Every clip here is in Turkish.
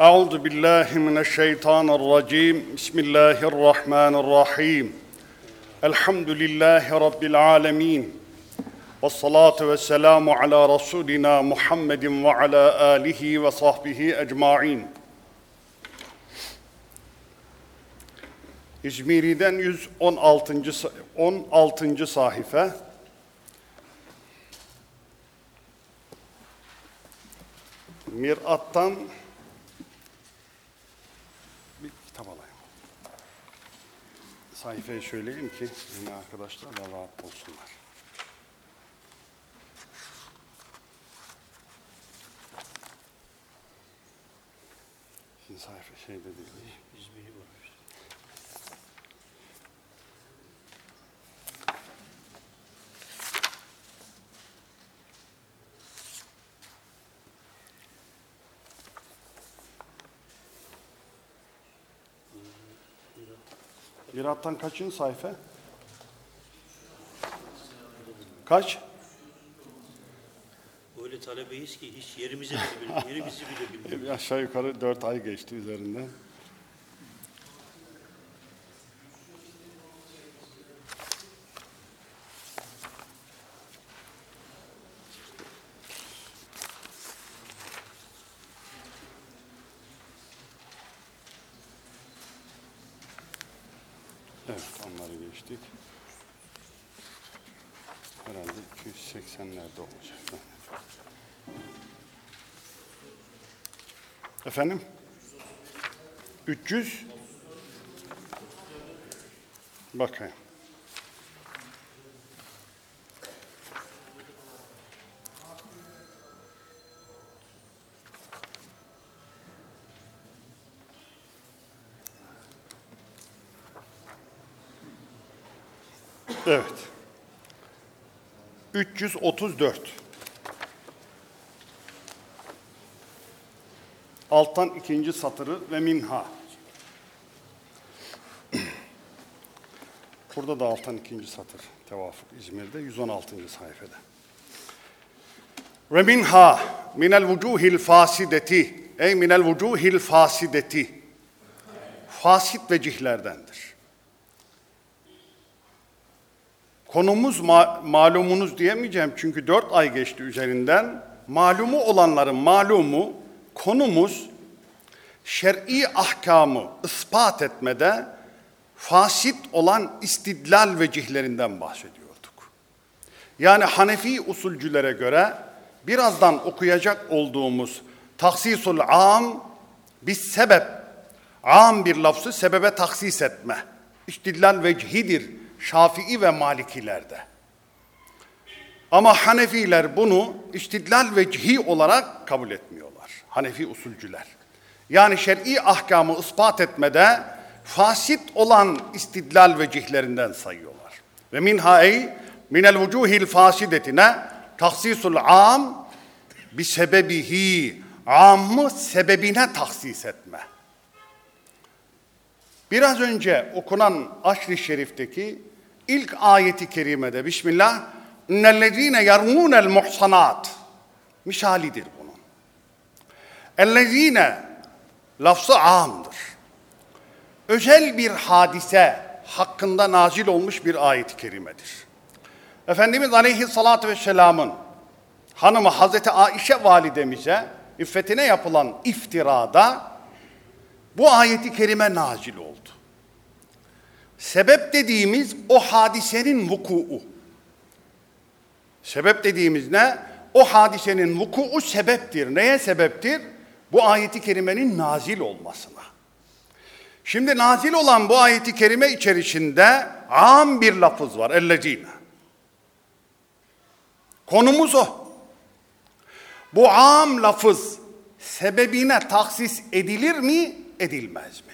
أعوذ بالله من الشيطان الرجيم بسم الله الرحمن الرحيم الحمد لله رب العالمين والصلاة والسلام على رسولنا محمد وعلى آله وصحبه أجمعين İzmiri'den 116. sa- 16. sahife. Mirat'tan Sayfayı söyleyeyim ki yine arkadaşlar da rahat olsunlar. Şimdi sayfa şeyde değil. Mirat'tan kaçıncı sayfa? Kaç? Öyle talebeyiz ki hiç yerimizi bile bilmiyoruz. Yerimizi bile bilmiyoruz. Aşağı yukarı dört ay geçti üzerinden. Evet, onları geçtik. Herhalde 280'lerde olacak. Efendim? 300 Bakayım. Evet. 334 Alttan ikinci satırı ve minha. Burada da alttan ikinci satır. Tevafuk İzmir'de 116. sayfada. Ve minha minel vucuhil fasideti ey minel vucuhil fasideti fasit vecihlerdendir. Konumuz ma- malumunuz diyemeyeceğim çünkü dört ay geçti üzerinden. Malumu olanların malumu konumuz şer'i ahkamı ispat etmede fasit olan istidlal vecihlerinden bahsediyorduk. Yani Hanefi usulcülere göre birazdan okuyacak olduğumuz taksisul am bir sebep, am bir lafzı sebebe taksis etme. İstidlal vecihidir Şafii ve Malikilerde. Ama Hanefiler bunu istidlal vecihi olarak kabul etmiyorlar. Hanefi usulcüler. Yani şer'i ahkamı ispat etmede fasit olan istidlal vecihlerinden sayıyorlar. Ve minha ey minel vucuhil fasidetine tahsisul am bi sebebihi amı sebebine tahsis etme. Biraz önce okunan Aşr-ı Şerif'teki ilk ayeti kerimede Bismillah اِنَّ yarmunel muhsanat misalidir bunun. Ellezine lafzı amdır. Özel bir hadise hakkında nazil olmuş bir ayet-i kerimedir. Efendimiz Aleyhisselatü Vesselam'ın hanımı Hazreti Aişe validemize iffetine yapılan iftirada bu ayeti kerime nazil oldu. Sebep dediğimiz o hadisenin vukuu. Sebep dediğimiz ne? O hadisenin vukuu sebeptir. Neye sebeptir? Bu ayeti kerimenin nazil olmasına. Şimdi nazil olan bu ayeti kerime içerisinde am bir lafız var. Ellezine. Konumuz o. Bu am lafız sebebine taksis edilir mi, edilmez mi?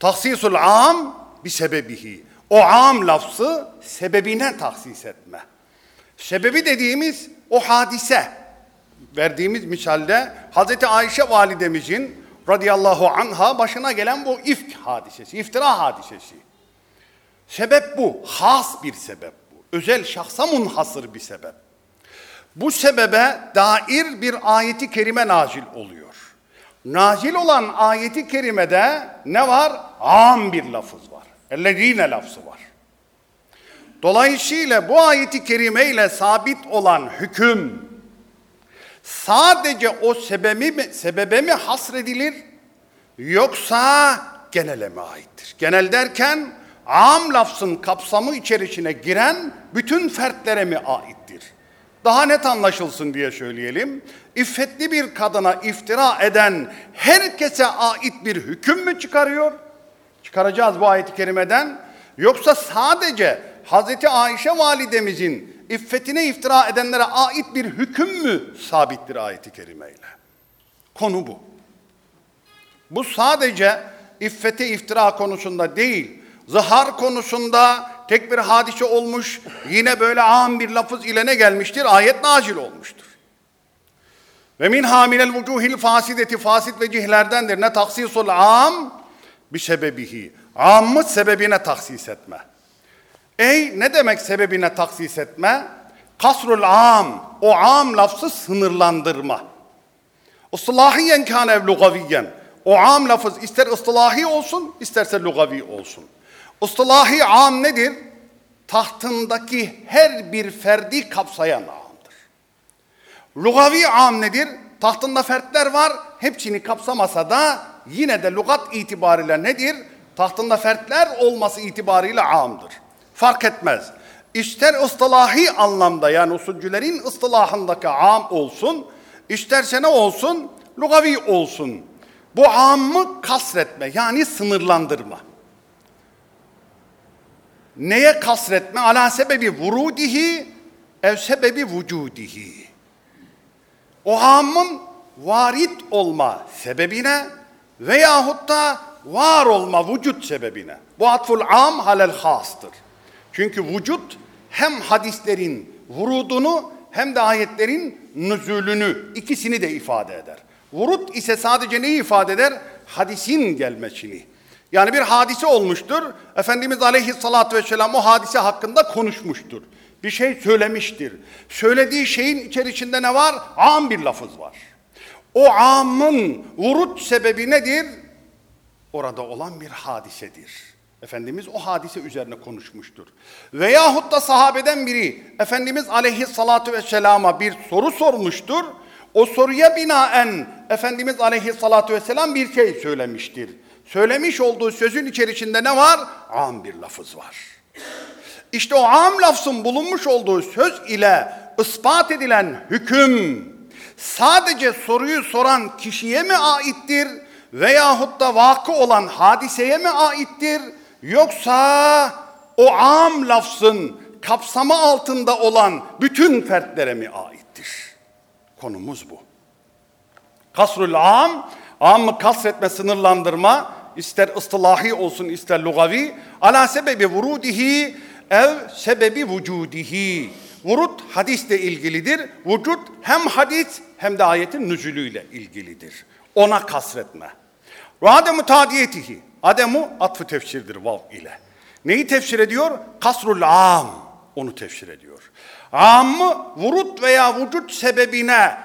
Taksisul am bir sebebihi. O am lafzı sebebine taksis etme. Sebebi dediğimiz o hadise. Verdiğimiz misalde Hazreti Ayşe validemizin radıyallahu anha başına gelen bu ifk hadisesi, iftira hadisesi. Sebep bu, has bir sebep bu. Özel şahsa munhasır bir sebep. Bu sebebe dair bir ayeti kerime nazil oluyor. Nazil olan ayeti kerimede ne var? Am bir lafız var. Ellezine lafzı var. Dolayısıyla bu ayeti kerimeyle sabit olan hüküm sadece o sebebi mi, sebebe mi hasredilir yoksa genele mi aittir? Genel derken am lafzın kapsamı içerisine giren bütün fertlere mi aittir? Daha net anlaşılsın diye söyleyelim. İffetli bir kadına iftira eden herkese ait bir hüküm mü çıkarıyor? Çıkaracağız bu ayeti kerimeden. Yoksa sadece Hazreti Ayşe validemizin iffetine iftira edenlere ait bir hüküm mü sabittir ayeti kerimeyle? Konu bu. Bu sadece iffete iftira konusunda değil, zihar konusunda tek bir hadise olmuş, yine böyle am bir lafız ile ne gelmiştir? Ayet nacil olmuştur. Ve min hamilel vucuhil fasideti fasit vecihlerdendir. Ne taksisul am bir sebebihi. Ammı sebebine taksis etme. Ey ne demek sebebine taksis etme? Kasrul am. O am lafzı sınırlandırma. Islahiyen kâne ev lugaviyen. O am lafız ister ıslahi olsun isterse lugavi olsun. Islahi am nedir? Tahtındaki her bir ferdi kapsayan amdır. Lugavi am nedir? Tahtında fertler var. Hepsini kapsamasa da yine de lugat itibariyle nedir? Tahtında fertler olması itibariyle amdır. Fark etmez. İster ıslahi anlamda yani usulcülerin ıslahındaki am olsun, isterse ne olsun? Lugavi olsun. Bu ammı kasretme yani sınırlandırma. Neye kasretme? Ala sebebi vurudihi ev sebebi vücudihi. O ammın varit olma sebebine veyahut da var olma vücut sebebine. Bu atful am halel hastır. Çünkü vücut hem hadislerin vurudunu hem de ayetlerin nüzulünü ikisini de ifade eder. Vurut ise sadece neyi ifade eder? Hadisin gelmesini. Yani bir hadise olmuştur. Efendimiz Aleyhisselatü Vesselam o hadise hakkında konuşmuştur. Bir şey söylemiştir. Söylediği şeyin içerisinde ne var? Am bir lafız var. O amın vurut sebebi nedir? Orada olan bir hadisedir. Efendimiz o hadise üzerine konuşmuştur. Veyahut da sahabeden biri Efendimiz aleyhissalatu vesselama bir soru sormuştur. O soruya binaen Efendimiz aleyhissalatu vesselam bir şey söylemiştir. Söylemiş olduğu sözün içerisinde ne var? Am bir lafız var. İşte o am lafzın bulunmuş olduğu söz ile ispat edilen hüküm sadece soruyu soran kişiye mi aittir veyahut da vakı olan hadiseye mi aittir yoksa o am lafzın kapsamı altında olan bütün fertlere mi aittir? Konumuz bu. Kasrul am, amı kasretme, sınırlandırma, ister ıstılahi olsun ister lugavi, ala sebebi vurudihi ev sebebi vücudihi. Vurut hadisle ilgilidir. Vücut hem hadis hem de ayetin nüzulüyle ilgilidir. Ona kasretme. Ve ademu tadiyetihi. Ademu atfı tefsirdir vav ile. Neyi tefsir ediyor? Kasrul am. Onu tefsir ediyor. Amı vurut veya vücut sebebine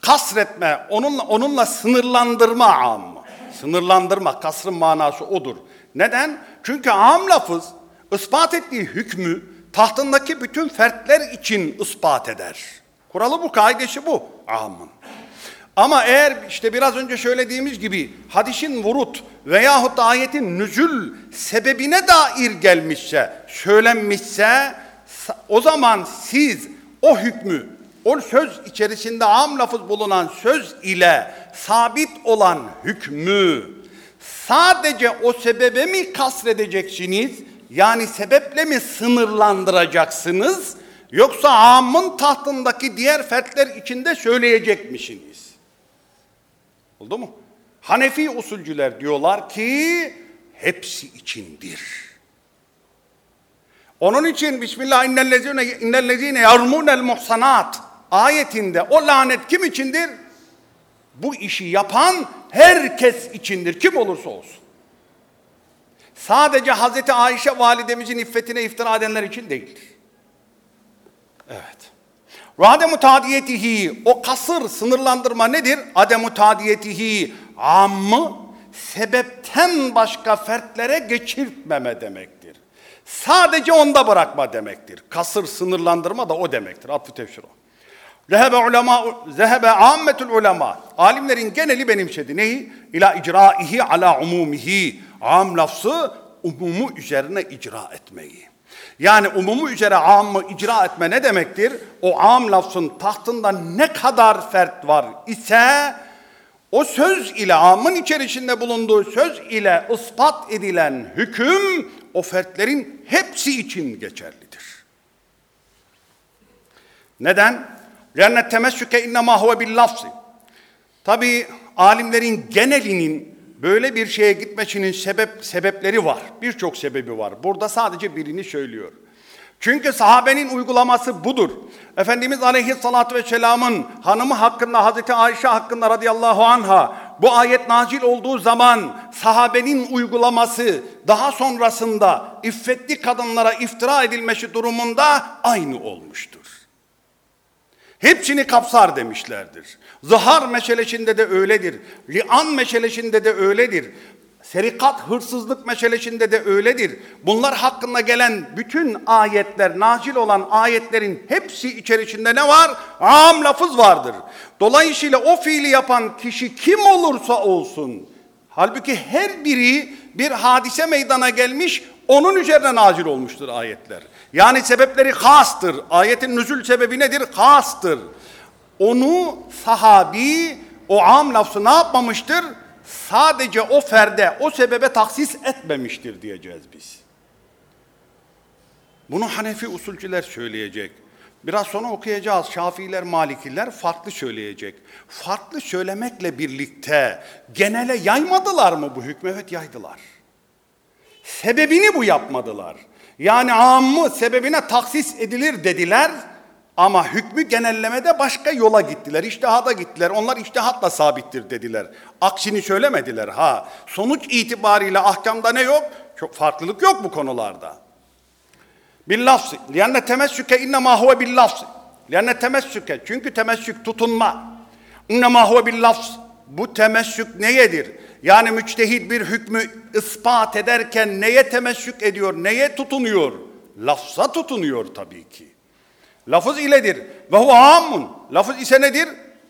kasretme, onunla, onunla sınırlandırma am. Sınırlandırma, kasrın manası odur. Neden? Çünkü am lafız ispat ettiği hükmü tahtındaki bütün fertler için ispat eder. Kuralı bu, kaidesi bu amın. Ama eğer işte biraz önce söylediğimiz gibi hadisin vurut veyahut da ayetin nüzül sebebine dair gelmişse, söylenmişse o zaman siz o hükmü, o söz içerisinde am lafız bulunan söz ile sabit olan hükmü sadece o sebebe mi kasredeceksiniz? Yani sebeple mi sınırlandıracaksınız? Yoksa amın tahtındaki diğer fertler içinde söyleyecekmişsiniz? Oldu mu? Hanefi usulcüler diyorlar ki hepsi içindir. Onun için Bismillah innellezine yarmunel muhsanat ayetinde o lanet kim içindir? Bu işi yapan herkes içindir. Kim olursa olsun. Sadece Hazreti Ayşe validemizin iffetine iftira edenler için değildir. Evet. Ve ademu tadiyetihi o kasır sınırlandırma nedir? Ademu tadiyetihi ammı sebepten başka fertlere geçirtmeme demektir. Sadece onda bırakma demektir. Kasır sınırlandırma da o demektir. Atfı tefsir o. Zehebe ulema zehebe ammetul ulema. Alimlerin geneli benimsedi. Neyi? İla icraihi ala umumihi. Am lafzı umumu üzerine icra etmeyi. Yani umumu üzere ammı icra etme ne demektir? O am lafzın tahtında ne kadar fert var ise o söz ile amın içerisinde bulunduğu söz ile ispat edilen hüküm o fertlerin hepsi için geçerlidir. Neden? Lernet temessüke innema huve bil lafzi. Tabi alimlerin genelinin böyle bir şeye gitmesinin sebep sebepleri var. Birçok sebebi var. Burada sadece birini söylüyor. Çünkü sahabenin uygulaması budur. Efendimiz Aleyhisselatü Vesselam'ın hanımı hakkında Hazreti Ayşe hakkında radıyallahu anha bu ayet nazil olduğu zaman sahabenin uygulaması daha sonrasında iffetli kadınlara iftira edilmesi durumunda aynı olmuştur. Hepsini kapsar demişlerdir. Zahar meselesinde de öyledir. Li'an meselesinde de öyledir. Serikat, hırsızlık meselesinde de öyledir. Bunlar hakkında gelen bütün ayetler, nazil olan ayetlerin hepsi içerisinde ne var? Am lafız vardır. Dolayısıyla o fiili yapan kişi kim olursa olsun, halbuki her biri bir hadise meydana gelmiş, onun üzerine nazil olmuştur ayetler. Yani sebepleri hastır. Ayetin nüzül sebebi nedir? Hastır. Onu sahabi o am lafzı ne yapmamıştır? Sadece o ferde, o sebebe taksis etmemiştir diyeceğiz biz. Bunu Hanefi usulcüler söyleyecek. Biraz sonra okuyacağız. Şafiiler, Malikiler farklı söyleyecek. Farklı söylemekle birlikte genele yaymadılar mı bu hükmü? Evet yaydılar. Sebebini bu yapmadılar. Yani ammı sebebine taksis edilir dediler ama hükmü genellemede başka yola gittiler. İçtihada gittiler. Onlar içtihatla sabittir dediler. Aksini söylemediler ha. Sonuç itibariyle ahkamda ne yok? Çok farklılık yok bu konularda. Bil lafzı. Lianne temessüke innema huve bil lafzı. Lianne temessüke. Çünkü temessük tutunma. İnnema huve bil lafzı. Bu temessük neyedir? Yani müçtehit bir hükmü ispat ederken neye temessük ediyor, neye tutunuyor? Lafza tutunuyor tabii ki. Lafız iledir. Ve hu amun. Lafız ise nedir?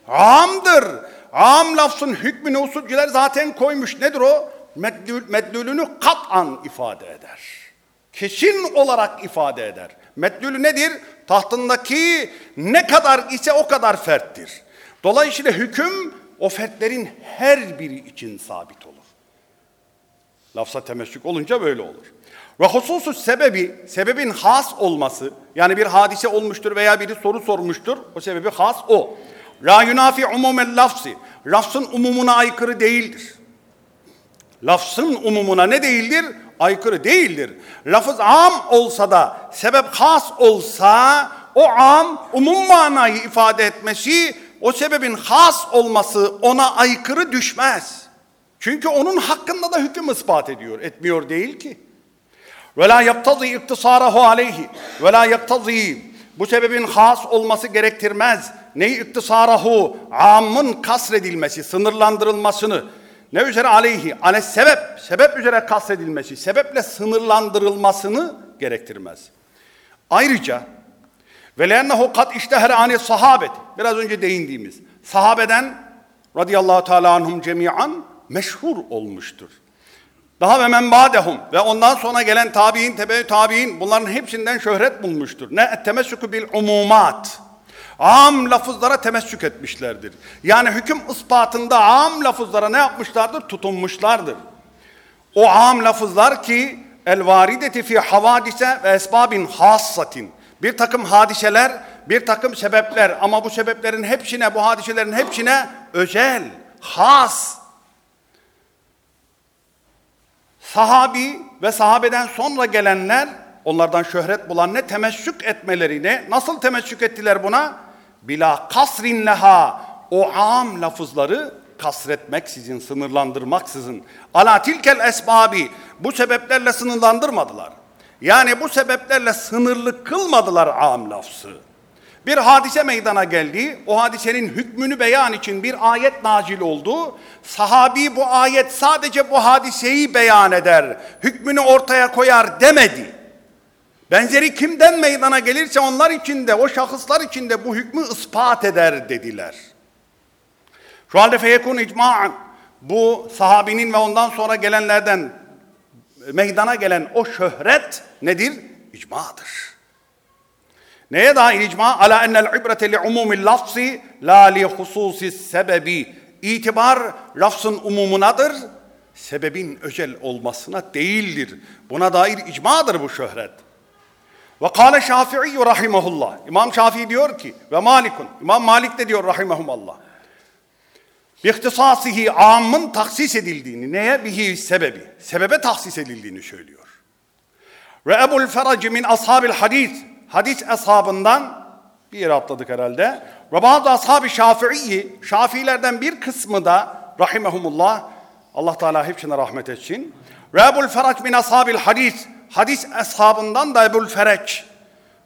Amdır. Am lafzın hükmünü usulcüler zaten koymuş. Nedir o? Meddül, meddülünü kat'an ifade eder. Kesin olarak ifade eder. Meddülü nedir? Tahtındaki ne kadar ise o kadar ferttir. Dolayısıyla hüküm o fertlerin her biri için sabit olur. Lafza temessük olunca böyle olur. Ve hususus sebebi, sebebin has olması, yani bir hadise olmuştur veya biri soru sormuştur, o sebebi has o. La yunafi umumel lafzi, lafzın umumuna aykırı değildir. Lafzın umumuna ne değildir? Aykırı değildir. Lafız am olsa da, sebep has olsa, o am umum manayı ifade etmesi, o sebebin has olması ona aykırı düşmez. Çünkü onun hakkında da hüküm ispat ediyor, etmiyor değil ki. Ve la yaktazi iktisarahu aleyhi ve la yaktazi bu sebebin has olması gerektirmez. Neyi iktisarahu? Amın kasredilmesi, sınırlandırılmasını. Ne üzere aleyhi? Ale sebep, sebep üzere kasredilmesi, sebeple sınırlandırılmasını gerektirmez. Ayrıca ve lennehu kat iştehere ani sahabet. Biraz önce değindiğimiz sahabeden radıyallahu teala anhum cemiyan meşhur olmuştur. Daha ve men ba'dehum ve ondan sonra gelen tabi'in, tebe tabi'in bunların hepsinden şöhret bulmuştur. Ne temessükü bil umumat. Am lafızlara temessük etmişlerdir. Yani hüküm ispatında am lafızlara ne yapmışlardır? Tutunmuşlardır. O am lafızlar ki el varideti fi havadise ve esbabin hassatin. Bir takım hadiseler, bir takım sebepler ama bu sebeplerin hepsine, bu hadiselerin hepsine özel, has, sahabi ve sahabeden sonra gelenler onlardan şöhret bulan ne temessük etmelerine nasıl temessük ettiler buna? Bila kasrin leha o am lafızları kasretmeksizin, sınırlandırmaksızın. Ala tilkel esbabi bu sebeplerle sınırlandırmadılar. Yani bu sebeplerle sınırlı kılmadılar am lafzı. Bir hadise meydana geldi. O hadisenin hükmünü beyan için bir ayet nazil oldu. Sahabi bu ayet sadece bu hadiseyi beyan eder. Hükmünü ortaya koyar demedi. Benzeri kimden meydana gelirse onlar için de o şahıslar için de bu hükmü ispat eder dediler. Şu halde feyekun icma'an bu sahabinin ve ondan sonra gelenlerden meydana gelen o şöhret nedir? İcmadır. Neye dair icma? Ala ennel ibrete li umumil lafzi la li hususi sebebi. İtibar lafzın umumunadır, sebebin özel olmasına değildir. Buna dair icmadır bu şöhret. Ve kâle Şafii rahimahullah. İmam Şafii diyor ki ve Malikun. İmam Malik de diyor rahimahumallah. İhtisasihi amın taksis edildiğini, neye? Bihi sebebi. Sebebe taksis edildiğini söylüyor. Ve Ebul Ferac min ashabil hadis. Hadis ashabından bir yere atladık herhalde. Ve bazı ashab-ı şafii, şafiilerden bir kısmı da rahimehumullah, Allah Teala hepsine rahmet etsin. Ve Ebul Ferac min ashabil hadis. Hadis ashabından da Ebul Ferac.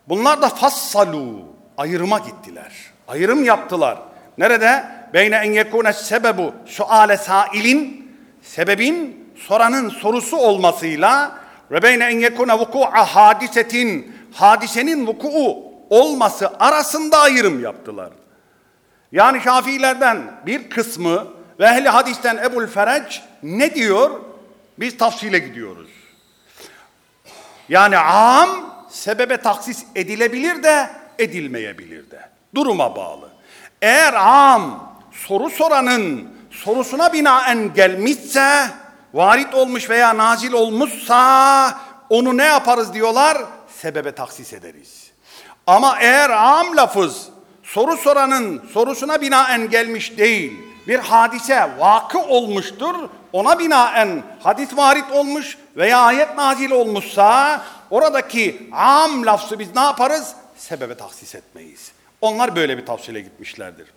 Bunlar da fassalu, ayrıma gittiler. Ayrım yaptılar. Nerede? Beyne en yekune sebebu suale sailin sebebin soranın sorusu olmasıyla ve beyne en yekune vuku'a hadisetin hadisenin vuku'u olması arasında ayrım yaptılar. Yani Şafiilerden bir kısmı ve ehli hadisten Ebul Fereç ne diyor? Biz tafsile gidiyoruz. Yani am sebebe taksis edilebilir de edilmeyebilir de. Duruma bağlı. Eğer am soru soranın sorusuna binaen gelmişse, varit olmuş veya nazil olmuşsa onu ne yaparız diyorlar? Sebebe taksis ederiz. Ama eğer am lafız soru soranın sorusuna binaen gelmiş değil, bir hadise vakı olmuştur, ona binaen hadis varit olmuş veya ayet nazil olmuşsa oradaki am lafzı biz ne yaparız? Sebebe tahsis etmeyiz. Onlar böyle bir tavsile gitmişlerdir.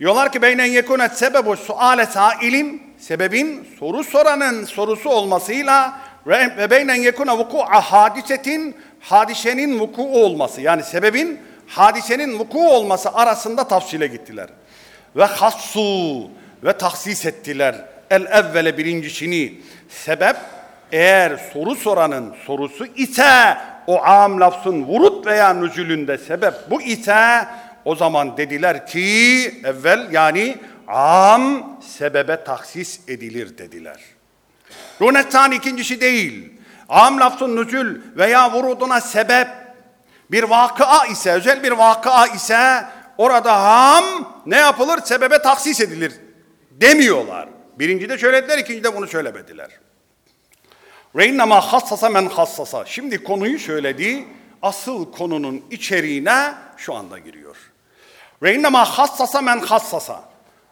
Diyorlar ki beynen yekunet sebebu suale sailin sebebin soru soranın sorusu olmasıyla ve beynen yekuna vuku'a hadisetin hadisenin vuku olması. Yani sebebin hadisenin vuku olması arasında tafsile gittiler. Ve hassu ve tahsis ettiler el evvele birincisini. Sebep eğer soru soranın sorusu ise o am lafzın vurut veya nüzülünde sebep bu ise o zaman dediler ki evvel yani am sebebe tahsis edilir dediler. Runetan ikincisi değil. Am lafzın nüzül veya vuruduna sebep bir vakıa ise, özel bir vakıa ise orada ham ne yapılır? Sebebe taksis edilir demiyorlar. Birinci de söylediler, ikinci de bunu söylemediler. Reinnama hassasa men hassasa. Şimdi konuyu söyledi, asıl konunun içeriğine şu anda giriyor. Reinnama hassasa men hassasa.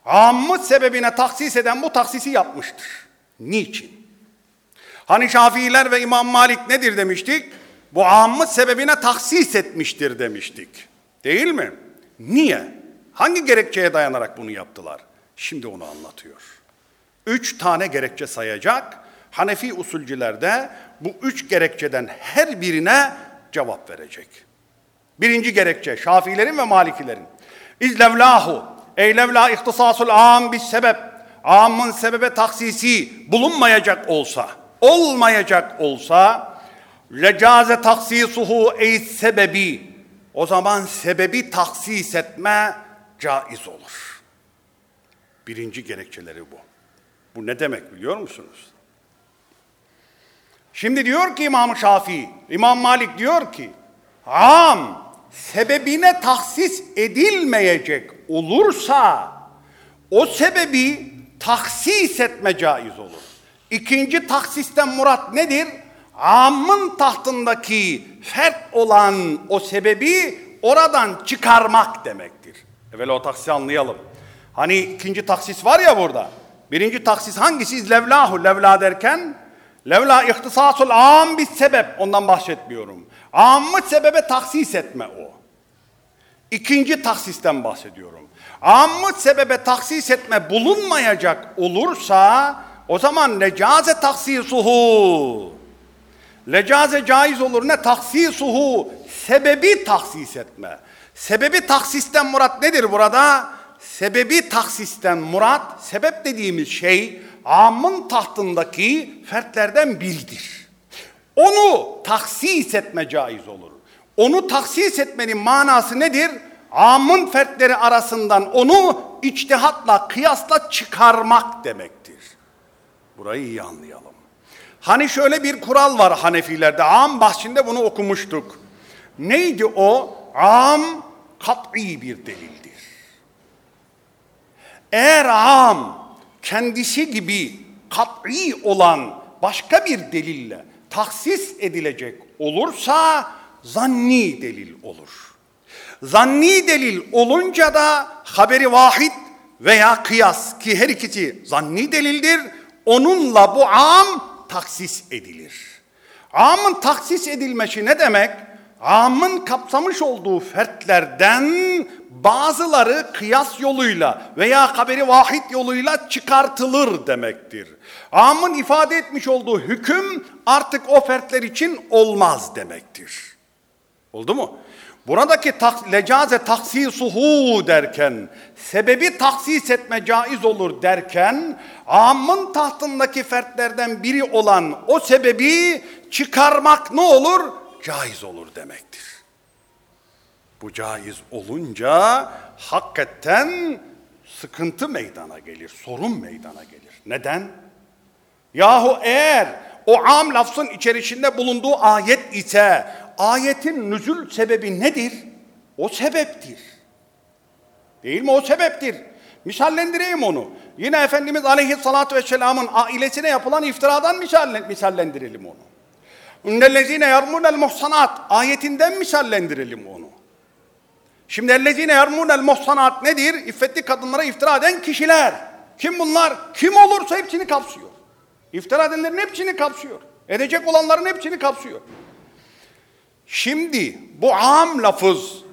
Ammı sebebine taksis eden bu taksisi yapmıştır. Niçin? Hani Şafiiler ve İmam Malik nedir demiştik? Bu ammı sebebine taksis etmiştir demiştik. Değil mi? Niye? Hangi gerekçeye dayanarak bunu yaptılar? Şimdi onu anlatıyor. Üç tane gerekçe sayacak. Hanefi usulcülerde bu üç gerekçeden her birine cevap verecek. Birinci gerekçe Şafiilerin ve Malikilerin. İzlevlahu ey levla ihtisasul am bis sebep. Amın sebebe taksisi bulunmayacak olsa, olmayacak olsa lecaze taksisuhu ey sebebi o zaman sebebi taksis etme caiz olur. Birinci gerekçeleri bu. Bu ne demek biliyor musunuz? Şimdi diyor ki İmam Şafii, İmam Malik diyor ki am sebebine tahsis edilmeyecek olursa o sebebi tahsis etme caiz olur. İkinci taksisten murat nedir? Amın tahtındaki fert olan o sebebi oradan çıkarmak demektir. Evvel o taksisi anlayalım. Hani ikinci taksis var ya burada. Birinci taksis hangisi? Levlahu. Levla derken levla ihtisasul am bir sebep. Ondan bahsetmiyorum. Amı sebebe taksis etme o. İkinci taksisten bahsediyorum. Amı sebebe taksis etme bulunmayacak olursa o zaman necaze taksisuhu. Lecaze caiz olur ne taksisuhu sebebi taksis etme. Sebebi taksisten murat nedir burada? Sebebi taksisten murat, sebep dediğimiz şey amın tahtındaki fertlerden biridir. Onu taksis etme caiz olur. Onu taksis etmenin manası nedir? Amın fertleri arasından onu içtihatla, kıyasla çıkarmak demektir. Burayı iyi anlayalım. Hani şöyle bir kural var Hanefilerde. Am bahsinde bunu okumuştuk. Neydi o? Am kat'i bir delildir. Eğer am kendisi gibi kat'i olan başka bir delille taksis edilecek olursa zanni delil olur. Zanni delil olunca da haberi vahid veya kıyas ki her ikisi zanni delildir. Onunla bu am taksis edilir. Amın taksis edilmesi ne demek? Amın kapsamış olduğu fertlerden bazıları kıyas yoluyla veya haberi vahid yoluyla çıkartılır demektir. Amın ifade etmiş olduğu hüküm artık o fertler için olmaz demektir. Oldu mu? Buradaki tak, lecaze taksisuhu derken, sebebi taksis etme caiz olur derken, amın tahtındaki fertlerden biri olan o sebebi çıkarmak ne olur? Caiz olur demektir. Bu caiz olunca hakikaten sıkıntı meydana gelir, sorun meydana gelir. Neden? Yahu eğer o am lafzın içerisinde bulunduğu ayet ise ayetin nüzül sebebi nedir? O sebeptir. Değil mi? O sebeptir. Misallendireyim onu. Yine Efendimiz Aleyhisselatü Vesselam'ın ailesine yapılan iftiradan misallendirelim onu. Ünnellezine yarmunel muhsanat ayetinden misallendirelim onu. Şimdi ellezine yarmunel muhsanat nedir? İffetli kadınlara iftira eden kişiler. Kim bunlar? Kim olursa hepsini kapsıyor. İftira edenlerin hepsini kapsıyor. Edecek olanların hepsini kapsıyor. Şimdi bu am lafız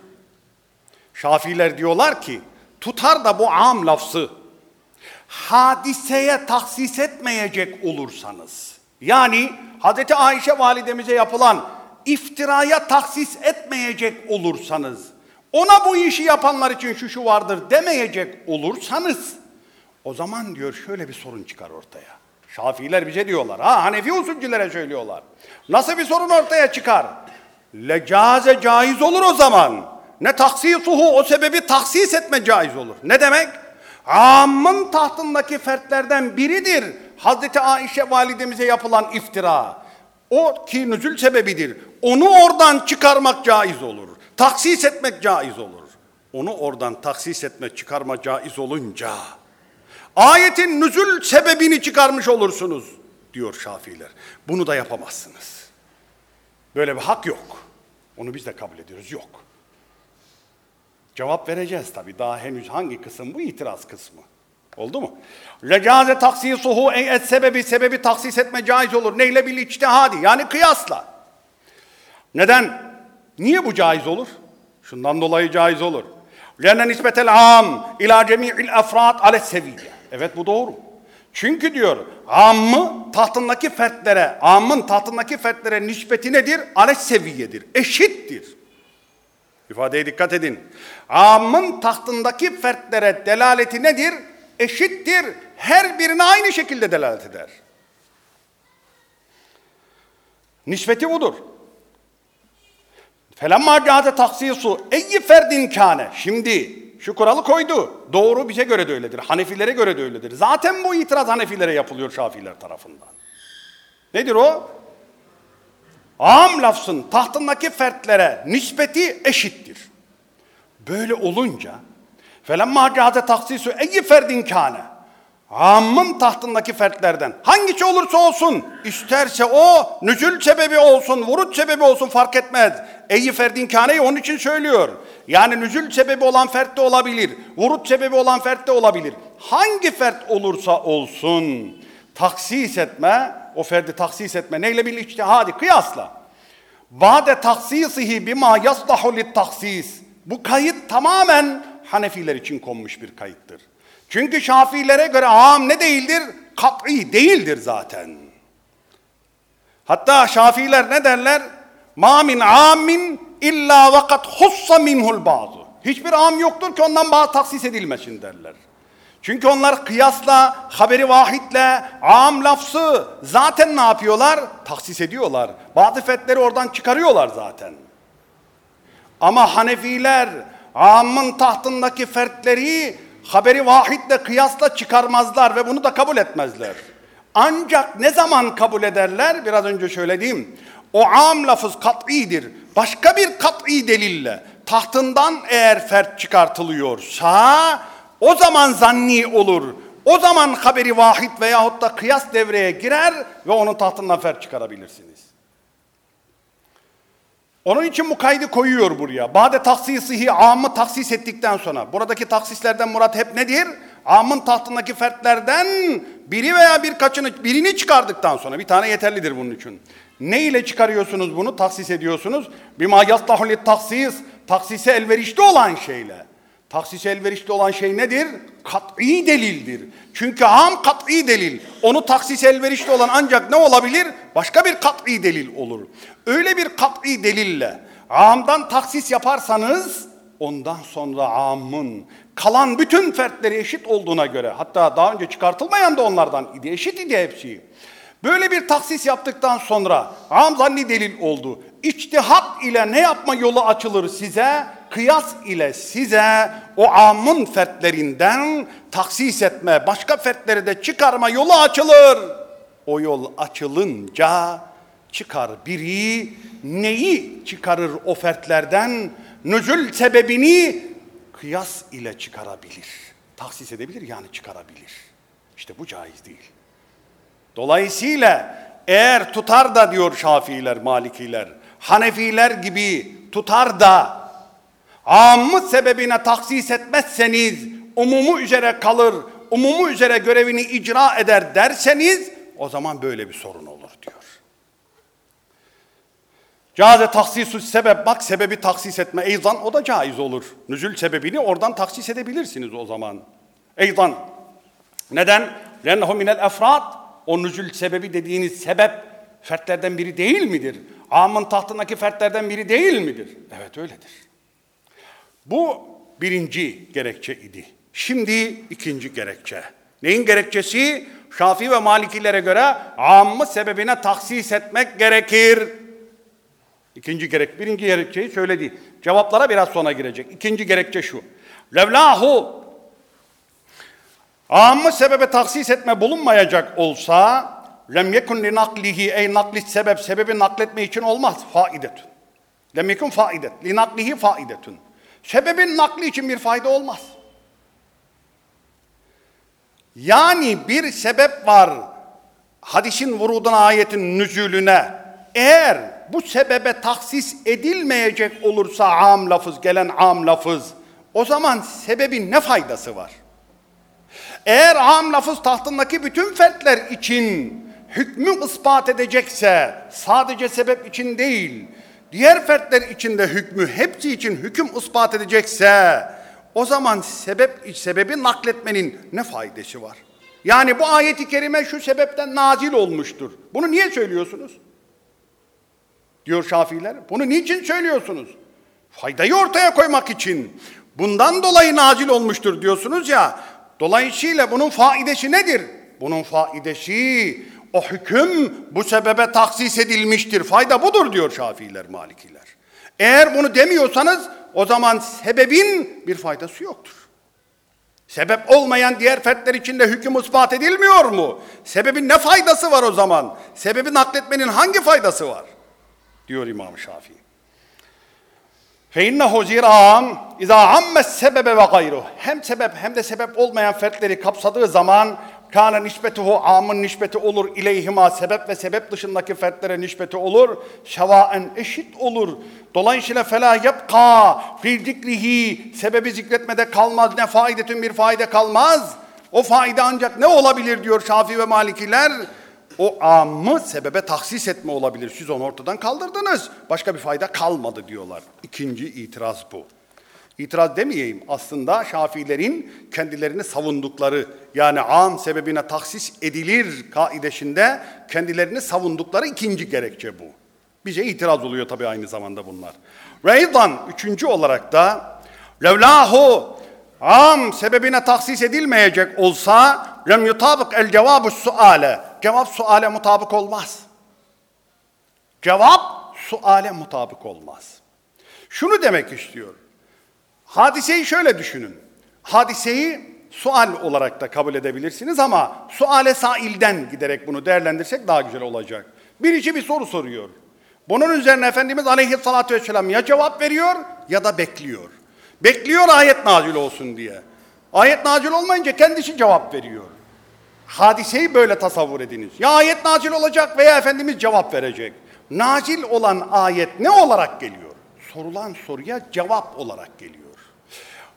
Şafiler diyorlar ki tutar da bu am lafzı hadiseye tahsis etmeyecek olursanız yani Hazreti Ayşe validemize yapılan iftiraya tahsis etmeyecek olursanız ona bu işi yapanlar için şu şu vardır demeyecek olursanız o zaman diyor şöyle bir sorun çıkar ortaya. Şafiler bize diyorlar. Ha Hanefi usulcülere söylüyorlar. Nasıl bir sorun ortaya çıkar? Lecaze caiz olur o zaman. Ne taksisuhu o sebebi taksis etme caiz olur. Ne demek? Amın tahtındaki fertlerden biridir. Hazreti Ayşe validemize yapılan iftira. O ki nüzül sebebidir. Onu oradan çıkarmak caiz olur. Taksis etmek caiz olur. Onu oradan taksis etmek, çıkarma caiz olunca ayetin nüzül sebebini çıkarmış olursunuz diyor Şafiiler. Bunu da yapamazsınız. Böyle bir hak yok. Onu biz de kabul ediyoruz. Yok. Cevap vereceğiz tabi. Daha henüz hangi kısım bu? itiraz kısmı. Oldu mu? Lecaze taksisuhu ey et sebebi, sebebi taksis etme caiz olur. Neyle bil içtihadi, yani kıyasla. Neden? Niye bu caiz olur? Şundan dolayı caiz olur. Lenne nisbetel am ila cemi'il efrat ale seviye. Evet bu doğru. Çünkü diyor ammı tahtındaki fertlere, ammın tahtındaki fertlere nispeti nedir? Ale seviyedir, eşittir. İfadeye dikkat edin. Ammın tahtındaki fertlere delaleti nedir? Eşittir. Her birine aynı şekilde delalet eder. Nispeti budur. Felemma cahate taksisu eyyi ferdin kâne. Şimdi şu kuralı koydu. Doğru bize göre de öyledir. Hanefilere göre de öyledir. Zaten bu itiraz Hanefilere yapılıyor Şafiler tarafından. Nedir o? Am lafzın tahtındaki fertlere nispeti eşittir. Böyle olunca felemma cahate taksisu eyyi ferdin kâne. Amın tahtındaki fertlerden hangisi olursa olsun isterse o nüzül sebebi olsun, vurut sebebi olsun fark etmez. Eyyi ferdin kâneyi onun için söylüyor. Yani nüzül sebebi olan fert de olabilir, vurut sebebi olan fert de olabilir. Hangi fert olursa olsun taksis etme, o ferdi taksis etme neyle bir içtihadi kıyasla. Bade taksisihi bima yaslahu lit taksis. Bu kayıt tamamen Hanefiler için konmuş bir kayıttır. Çünkü Şafilere göre am ne değildir? Kat'i değildir zaten. Hatta Şafiler ne derler? Ma min amin illa vakat hussa minhul bazı. Hiçbir am yoktur ki ondan bazı taksis edilmesin derler. Çünkü onlar kıyasla, haberi vahitle, am lafzı zaten ne yapıyorlar? Taksis ediyorlar. Bazı fetleri oradan çıkarıyorlar zaten. Ama Hanefiler amın tahtındaki fertleri haberi vahitle kıyasla çıkarmazlar ve bunu da kabul etmezler. Ancak ne zaman kabul ederler? Biraz önce söylediğim. O am lafız kat'idir. Başka bir kat'i delille tahtından eğer fert çıkartılıyorsa o zaman zanni olur. O zaman haberi vahid veyahut da kıyas devreye girer ve onun tahtından fert çıkarabilirsiniz. Onun için bu kaydı koyuyor buraya. Bade taksisihi amı taksis ettikten sonra. Buradaki taksislerden murat hep nedir? Amın tahtındaki fertlerden biri veya birkaçını, birini çıkardıktan sonra. Bir tane yeterlidir bunun için. Ne ile çıkarıyorsunuz bunu? Taksis ediyorsunuz. Bima yastahu taksis. Taksise elverişli olan şeyle. Taksise elverişli olan şey nedir? Kat'i delildir. Çünkü am kat'i delil. Onu taksis elverişli olan ancak ne olabilir? Başka bir kat'i delil olur. Öyle bir kat'i delille amdan taksis yaparsanız ondan sonra amın kalan bütün fertleri eşit olduğuna göre hatta daha önce çıkartılmayan da onlardan idi eşit idi hepsi. Böyle bir taksis yaptıktan sonra am zanni delil oldu. İçtihat ile ne yapma yolu açılır size? Kıyas ile size o amın fertlerinden taksis etme, başka fertleri de çıkarma yolu açılır. O yol açılınca çıkar biri neyi çıkarır o fertlerden? Nüzül sebebini kıyas ile çıkarabilir. Taksis edebilir yani çıkarabilir. İşte bu caiz değil. Dolayısıyla eğer tutar da diyor Şafiiler, Malikiler, Hanefiler gibi tutar da amı sebebine taksis etmezseniz umumu üzere kalır, umumu üzere görevini icra eder derseniz o zaman böyle bir sorun olur diyor. Caze taksisus sebep bak sebebi taksis etme eyzan o da caiz olur. Nüzül sebebini oradan taksis edebilirsiniz o zaman. Eyzan. Neden? Lennehu minel efrat o nüzül sebebi dediğiniz sebep fertlerden biri değil midir? Amın tahtındaki fertlerden biri değil midir? Evet öyledir. Bu birinci gerekçe idi. Şimdi ikinci gerekçe. Neyin gerekçesi? Şafii ve Malikilere göre ammı sebebine taksis etmek gerekir. İkinci gerek, birinci gerekçeyi söyledi. Cevaplara biraz sonra girecek. İkinci gerekçe şu. Levlahu Ammı sebebe taksis etme bulunmayacak olsa lem yekun li naklihi ey nakli sebep sebebi nakletme için olmaz faidetun. Lem yekun faidet. Li naklihi faidetun. Sebebin nakli için bir fayda olmaz. Yani bir sebep var hadisin vuruduna ayetin nüzülüne. Eğer bu sebebe taksis edilmeyecek olursa am lafız gelen am lafız o zaman sebebin ne faydası var? Eğer am lafız tahtındaki bütün fertler için hükmü ispat edecekse sadece sebep için değil diğer fertler için de hükmü hepsi için hüküm ispat edecekse o zaman sebep sebebi nakletmenin ne faydası var? Yani bu ayeti kerime şu sebepten nazil olmuştur. Bunu niye söylüyorsunuz? Diyor Şafiiler. Bunu niçin söylüyorsunuz? Faydayı ortaya koymak için. Bundan dolayı nazil olmuştur diyorsunuz ya. Dolayısıyla bunun faidesi nedir? Bunun faidesi o hüküm bu sebebe taksis edilmiştir. Fayda budur diyor Şafiiler, Malikiler. Eğer bunu demiyorsanız o zaman sebebin bir faydası yoktur. Sebep olmayan diğer fertler için de hüküm ispat edilmiyor mu? Sebebin ne faydası var o zaman? Sebebi nakletmenin hangi faydası var? Diyor İmam Şafii. فَاِنَّهُ زِرَامْ اِذَا عَمَّ sebebe ve gayru. Hem sebep hem de sebep olmayan fertleri kapsadığı zaman kana nisbetuhu amın nispeti olur ileyhima sebep ve sebep dışındaki fertlere nispeti olur. Şevaen eşit olur. Dolayısıyla fela yapka fil zikrihi sebebi zikretmede kalmaz ne faidetün bir faide kalmaz. O faide ancak ne olabilir diyor Şafii ve Malikiler? o amı sebebe tahsis etme olabilir. Siz onu ortadan kaldırdınız. Başka bir fayda kalmadı diyorlar. İkinci itiraz bu. İtiraz demeyeyim. Aslında Şafiilerin kendilerini savundukları yani am sebebine tahsis edilir kaidesinde kendilerini savundukları ikinci gerekçe bu. Bize itiraz oluyor tabii aynı zamanda bunlar. Reydan üçüncü olarak da levlahu am sebebine taksis edilmeyecek olsa lem yutabık el cevabu suale. Cevap suale mutabık olmaz. Cevap suale mutabık olmaz. Şunu demek istiyor. Hadiseyi şöyle düşünün. Hadiseyi sual olarak da kabul edebilirsiniz ama suale sailden giderek bunu değerlendirsek daha güzel olacak. Birisi bir soru soruyor. Bunun üzerine Efendimiz Aleyhisselatü Vesselam ya cevap veriyor ya da bekliyor. Bekliyor ayet nazil olsun diye. Ayet nazil olmayınca kendisi cevap veriyor. Hadiseyi böyle tasavvur ediniz. Ya ayet nazil olacak veya Efendimiz cevap verecek. Nazil olan ayet ne olarak geliyor? Sorulan soruya cevap olarak geliyor.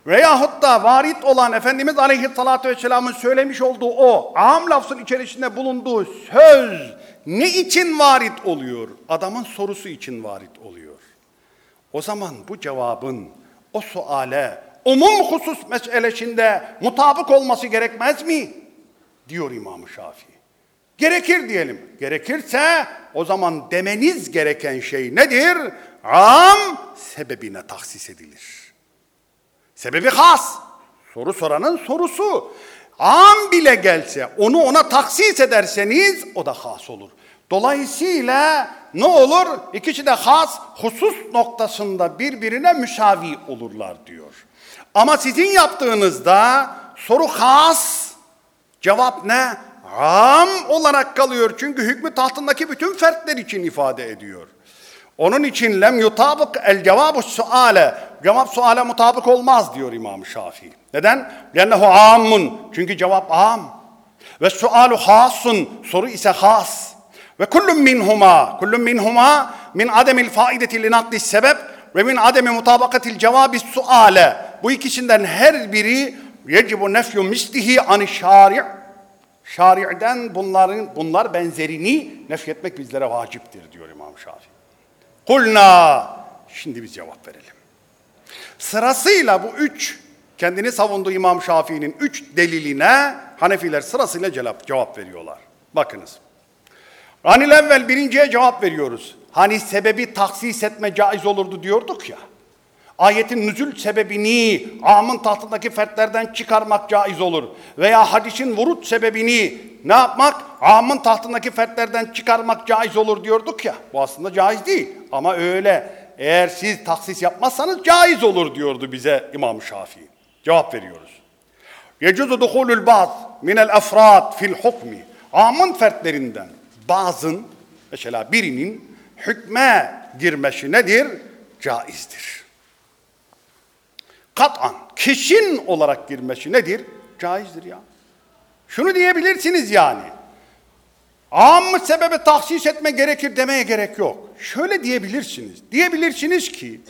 Veyahut da varit olan Efendimiz Aleyhisselatü Vesselam'ın söylemiş olduğu o am lafzın içerisinde bulunduğu söz ne için varit oluyor? Adamın sorusu için varit oluyor. O zaman bu cevabın o suale umum husus meselesinde mutabık olması gerekmez mi? Diyor İmam Şafii. Gerekir diyelim. Gerekirse o zaman demeniz gereken şey nedir? Am sebebine taksis edilir. Sebebi has. Soru soranın sorusu. Am bile gelse onu ona taksis ederseniz o da has olur. Dolayısıyla ne olur? İkisi de has, husus noktasında birbirine müsavi olurlar diyor. Ama sizin yaptığınızda soru has, cevap ne? Am olarak kalıyor. Çünkü hükmü tahtındaki bütün fertler için ifade ediyor. Onun için lem yutabık el cevabu suale. Cevap suale mutabık olmaz diyor İmam Şafii. Neden? Lennehu ammun. Çünkü cevap am. Ve sualu hasun. Soru ise has. Ve kullun minhuma. Kullun minhuma min ademil faideti li naklis sebep ve min ademi mutabakatil cevabi suale. Bu ikisinden her biri yecibu nefyu mislihi an şari' şari'den bunların bunlar benzerini nefyetmek bizlere vaciptir diyor İmam Şafii. Kulna. Şimdi biz cevap verelim. Sırasıyla bu üç, kendini savunduğu İmam Şafii'nin üç deliline Hanefiler sırasıyla cevap, veriyorlar. Bakınız. Anil evvel birinciye cevap veriyoruz. Hani sebebi taksis etme caiz olurdu diyorduk ya. Ayetin nüzül sebebini amın tahtındaki fertlerden çıkarmak caiz olur. Veya hadisin vurut sebebini ne yapmak? Amın tahtındaki fertlerden çıkarmak caiz olur diyorduk ya. Bu aslında caiz değil. Ama öyle eğer siz taksis yapmazsanız caiz olur diyordu bize İmam Şafii. Cevap veriyoruz. Yecuzu duhulul baz minel efrat fil hukmi. Amın fertlerinden bazın mesela birinin hükme girmesi nedir? Caizdir. Kat'an, kesin olarak girmesi nedir? Caizdir ya. Şunu diyebilirsiniz yani. Am sebebi tahsis etme gerekir demeye gerek yok. Şöyle diyebilirsiniz. Diyebilirsiniz ki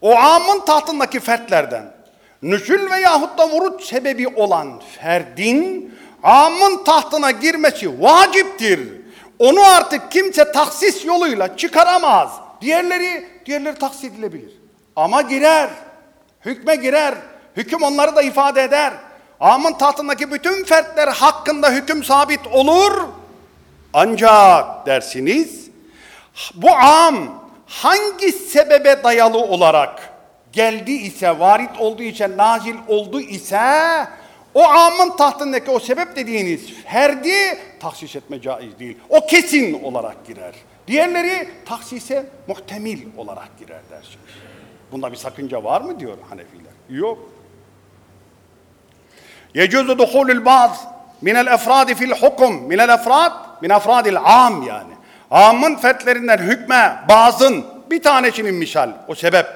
o amın tahtındaki fertlerden nüzül ve yahut da vurut sebebi olan ferdin amın tahtına girmesi vaciptir. Onu artık kimse tahsis yoluyla çıkaramaz. Diğerleri, diğerleri tahsis edilebilir. Ama girer. Hükme girer. Hüküm onları da ifade eder. Amın tahtındaki bütün fertler hakkında hüküm sabit olur. Ancak dersiniz bu am hangi sebebe dayalı olarak geldi ise, varit olduğu ise, nazil oldu ise o amın tahtındaki o sebep dediğiniz ferdi tahsis etme caiz değil. O kesin olarak girer. Diğerleri tahsise muhtemil olarak girer dersiniz. Bunda bir sakınca var mı diyor Hanefiler? Yok. Yecuzu duhulul baz minel efradi fil hukum. Minel efrad, min efradil am yani. Amın fertlerinden hükme bazın bir tanesinin misal o sebep.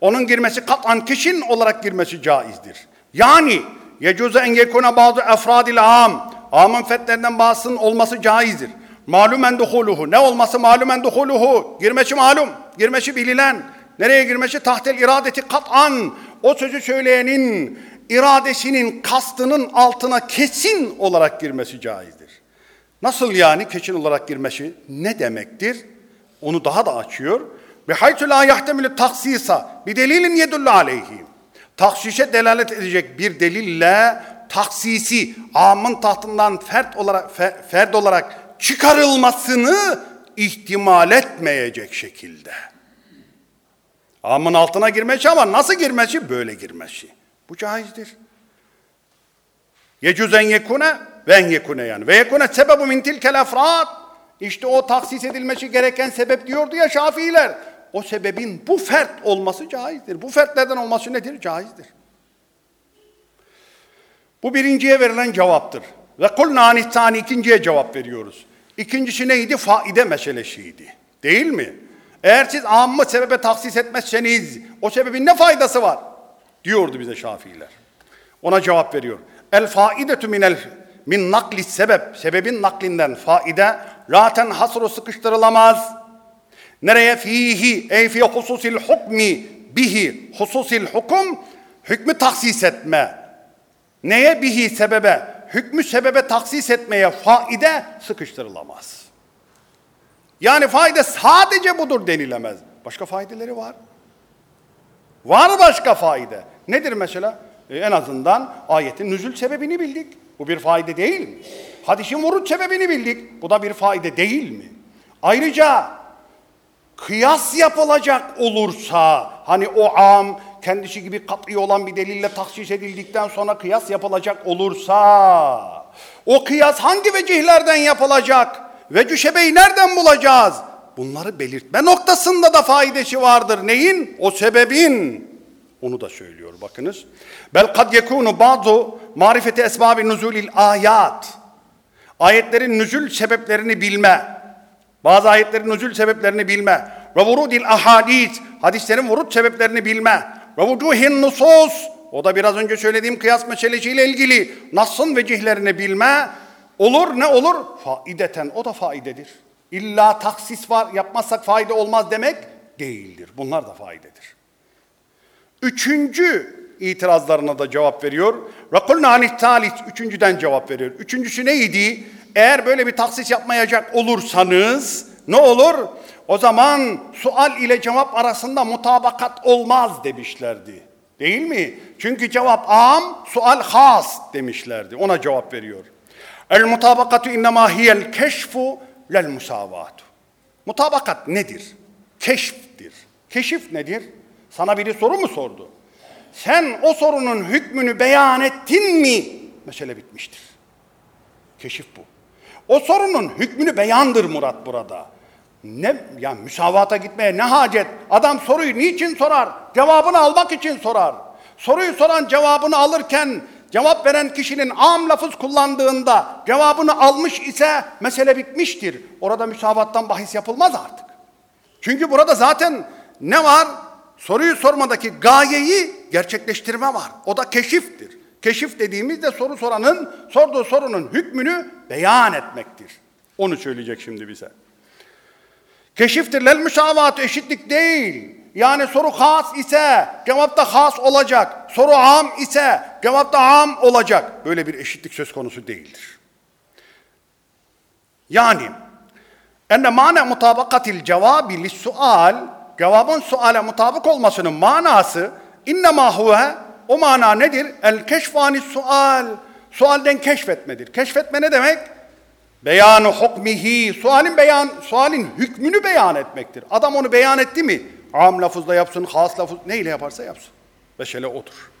Onun girmesi kat'an kişin olarak girmesi caizdir. Yani yecuzu en yekuna bazı efradil am. Amın fertlerinden bazısının olması caizdir. Malumen duhuluhu. Ne olması malumen duhuluhu? Girmesi malum, girmesi bilinen. Nereye girmesi? Tahtel iradeti kat'an. O sözü söyleyenin iradesinin, kastının altına kesin olarak girmesi caizdir. Nasıl yani kesin olarak girmesi? Ne demektir? Onu daha da açıyor. Bihaytü la yahtemilü taksisa bir delilin yedullu aleyhi. Taksişe delalet edecek bir delille taksisi amın tahtından fert olarak ferd olarak çıkarılmasını ihtimal etmeyecek şekilde. Amın altına girmesi ama nasıl girmesi? Böyle girmesi. Bu caizdir. Yecüzen yekune ve en yekune yani. Ve yekune sebebu min tilkel efrat. İşte o taksis edilmesi gereken sebep diyordu ya Şafiiler. O sebebin bu fert olması caizdir. Bu fertlerden olması nedir? Caizdir. Bu birinciye verilen cevaptır. Ve kulna anihsani ikinciye cevap veriyoruz. İkincisi neydi? Faide meselesiydi. Değil mi? Eğer siz ammı sebebe taksis etmezseniz o sebebin ne faydası var? Diyordu bize Şafiiler. Ona cevap veriyor. El faidetu minel min nakli sebep. Sebebin naklinden faide zaten hasru sıkıştırılamaz. Nereye? Fihi ey fi hususil hukmi bihi hususil hukum hükmü taksis etme. Neye bihi sebebe? Hükmü sebebe taksis etmeye faide sıkıştırılamaz. Yani faide sadece budur denilemez. Başka faydeleri var. Var başka faide. Nedir mesela? E, en azından ayetin nüzül sebebini bildik. Bu bir faide değil mi? Hadisin vurut sebebini bildik. Bu da bir faide değil mi? Ayrıca kıyas yapılacak olursa hani o am kendisi gibi kat'i olan bir delille tahsis edildikten sonra kıyas yapılacak olursa o kıyas hangi vecihlerden yapılacak? Vecü şebeyi nereden bulacağız? Bunları belirtme noktasında da faidesi vardır. Neyin? O sebebin. Onu da söylüyor bakınız. Bel kad yekunu bazı marifeti esbabi nuzulil ayat. Ayetlerin nüzül sebeplerini bilme. Bazı ayetlerin nüzül sebeplerini bilme. Ve vurudil ahadis. Hadislerin vurud sebeplerini bilme. Ve vucuhin nusus. O da biraz önce söylediğim kıyas meselesiyle ilgili. Nas'ın vecihlerini bilme. Olur ne olur? Faideten. O da faidedir. İlla taksis var yapmazsak fayda olmaz demek değildir. Bunlar da faydedir. Üçüncü itirazlarına da cevap veriyor. Anih talis üçüncüden cevap veriyor. Üçüncüsü neydi? Eğer böyle bir taksis yapmayacak olursanız ne olur? O zaman sual ile cevap arasında mutabakat olmaz demişlerdi. Değil mi? Çünkü cevap am, sual has demişlerdi. Ona cevap veriyor. El mutabakatu innema hiyel keşfu lel musavatu. Mutabakat nedir? Keşftir. Keşif nedir? Sana biri soru mu sordu? Sen o sorunun hükmünü beyan ettin mi? Mesele bitmiştir. Keşif bu. O sorunun hükmünü beyandır Murat burada. Ne ya müsavata gitmeye ne hacet? Adam soruyu niçin sorar? Cevabını almak için sorar. Soruyu soran cevabını alırken cevap veren kişinin am lafız kullandığında cevabını almış ise mesele bitmiştir. Orada müsavattan bahis yapılmaz artık. Çünkü burada zaten ne var? Soruyu sormadaki gayeyi gerçekleştirme var. O da keşiftir. Keşif dediğimizde soru soranın sorduğu sorunun hükmünü beyan etmektir. Onu söyleyecek şimdi bize. Keşiftir lel müsavat eşitlik değil. Yani soru has ise cevapta has olacak. Soru am ise cevapta am olacak. Böyle bir eşitlik söz konusu değildir. Yani enne mane mutabakatil cevabi lis sual cevabın suale mutabık olmasının manası innema huve o mana nedir? El keşfani sual sualden keşfetmedir. Keşfetme ne demek? Beyanu hukmihi sualin beyan sualin hükmünü beyan etmektir. Adam onu beyan etti mi? Am lafızla yapsın, has lafız neyle yaparsa yapsın. Mesele odur.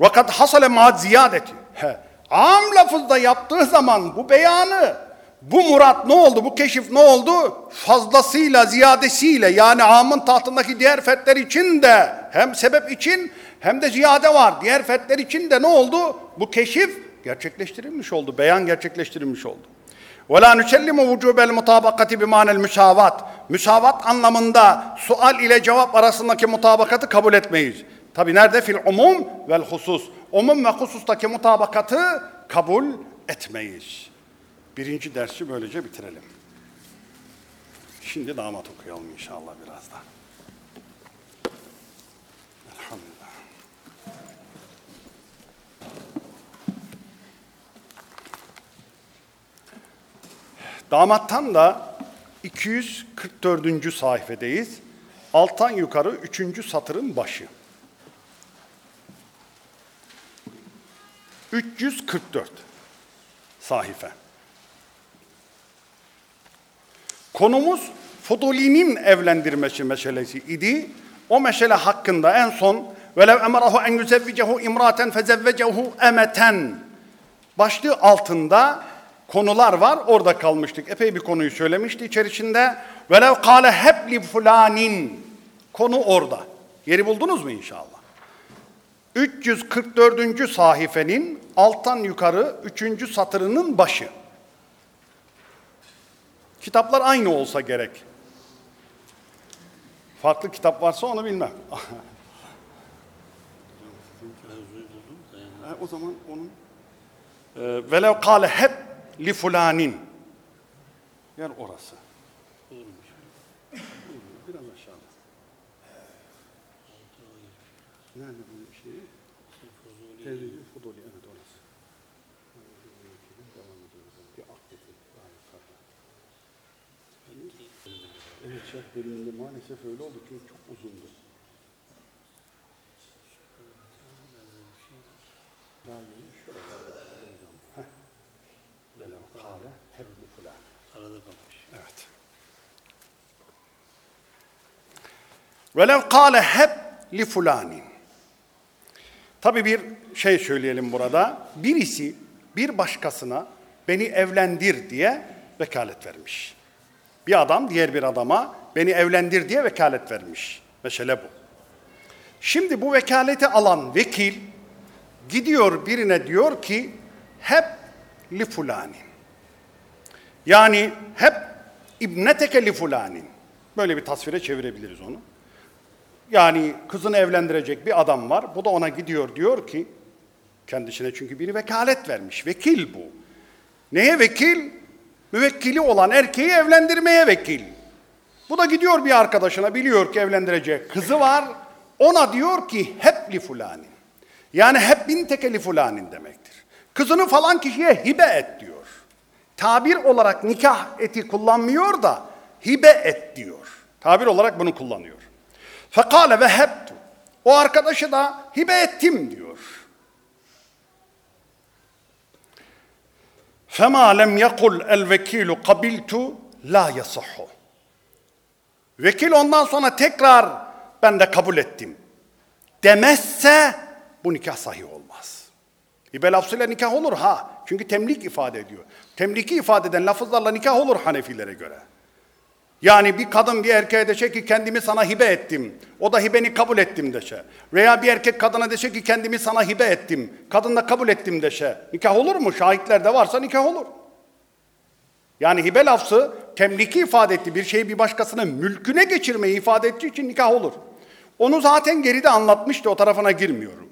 Vakat hasale ma ziyadeti. He. Am lafızda yaptığı zaman bu beyanı, bu murat ne oldu, bu keşif ne oldu? Fazlasıyla, ziyadesiyle yani amın tahtındaki diğer fetler için de hem sebep için hem de ziyade var. Diğer fetler için de ne oldu? Bu keşif gerçekleştirilmiş oldu, beyan gerçekleştirilmiş oldu. وَلَا نُسَلِّمُ وُجُوبَ الْمُطَابَقَةِ بِمَانَ الْمُسَاوَاتِ Müsavat anlamında sual ile cevap arasındaki mutabakatı kabul etmeyiz. Tabi nerede? Fil umum vel husus. Umum ve husustaki mutabakatı kabul etmeyiz. Birinci dersi böylece bitirelim. Şimdi damat okuyalım inşallah biraz da. Elhamdülillah. Damattan da 244. sayfedeyiz. Alttan yukarı 3. satırın başı. 344 sahife. Konumuz Fuduli'nin evlendirmesi meselesi idi. O mesele hakkında en son velev emerahu en yuzevvicehu imraten fezevvecehu emeten başlığı altında konular var. Orada kalmıştık. Epey bir konuyu söylemişti içerisinde. Velev kâle hebli fulanin. Konu orada. Yeri buldunuz mu inşallah? 344. sahifenin alttan yukarı 3. satırının başı. Kitaplar aynı olsa gerek. Farklı kitap varsa onu bilmem. Ha, o zaman onun e, velev kâle hep li fulanin. Yer orası. Biraz aşağıda. Nerede bunun şeyi? Tevhid Fuduli, evet orası. Devam ediyoruz. Bir akdeti daha yukarıda. Şerh bölümünde maalesef öyle oldu çünkü çok uzundu. Yeni şöyle. Kâle. Arada kalmış. Evet. Velev kâle hep li fulanin. Tabi bir şey söyleyelim burada. Birisi bir başkasına beni evlendir diye vekalet vermiş. Bir adam diğer bir adama beni evlendir diye vekalet vermiş. Mesele bu. Şimdi bu vekaleti alan vekil gidiyor birine diyor ki hep li fulanin. Yani hep ibneteke li fulanin. Böyle bir tasvire çevirebiliriz onu. Yani kızını evlendirecek bir adam var. Bu da ona gidiyor diyor ki kendisine çünkü biri vekalet vermiş. Vekil bu. Neye vekil? Müvekkili olan erkeği evlendirmeye vekil. Bu da gidiyor bir arkadaşına biliyor ki evlendirecek kızı var. Ona diyor ki hep li fulanin. Yani hep bin tekeli fulanin demektir. Kızını falan kişiye hibe et diyor. Tabir olarak nikah eti kullanmıyor da hibe et diyor. Tabir olarak bunu kullanıyor. Fekale ve hebtu. O arkadaşı da hibe ettim diyor. Fema lem yekul el vekilu kabiltu la yasahhu. Vekil ondan sonra tekrar ben de kabul ettim. Demezse bu nikah sahih olmaz. Hibe lafzıyla nikah olur ha. Çünkü temlik ifade ediyor. Temliki ifade eden lafızlarla nikah olur Hanefilere göre. Yani bir kadın bir erkeğe dese ki kendimi sana hibe ettim. O da hibeni kabul ettim dese. Veya bir erkek kadına dese ki kendimi sana hibe ettim. Kadın da kabul ettim dese. Nikah olur mu? Şahitler de varsa nikah olur. Yani hibe lafzı temliki ifade etti. Bir şeyi bir başkasının mülküne geçirmeyi ifade ettiği için nikah olur. Onu zaten geride anlatmıştı. O tarafına girmiyorum.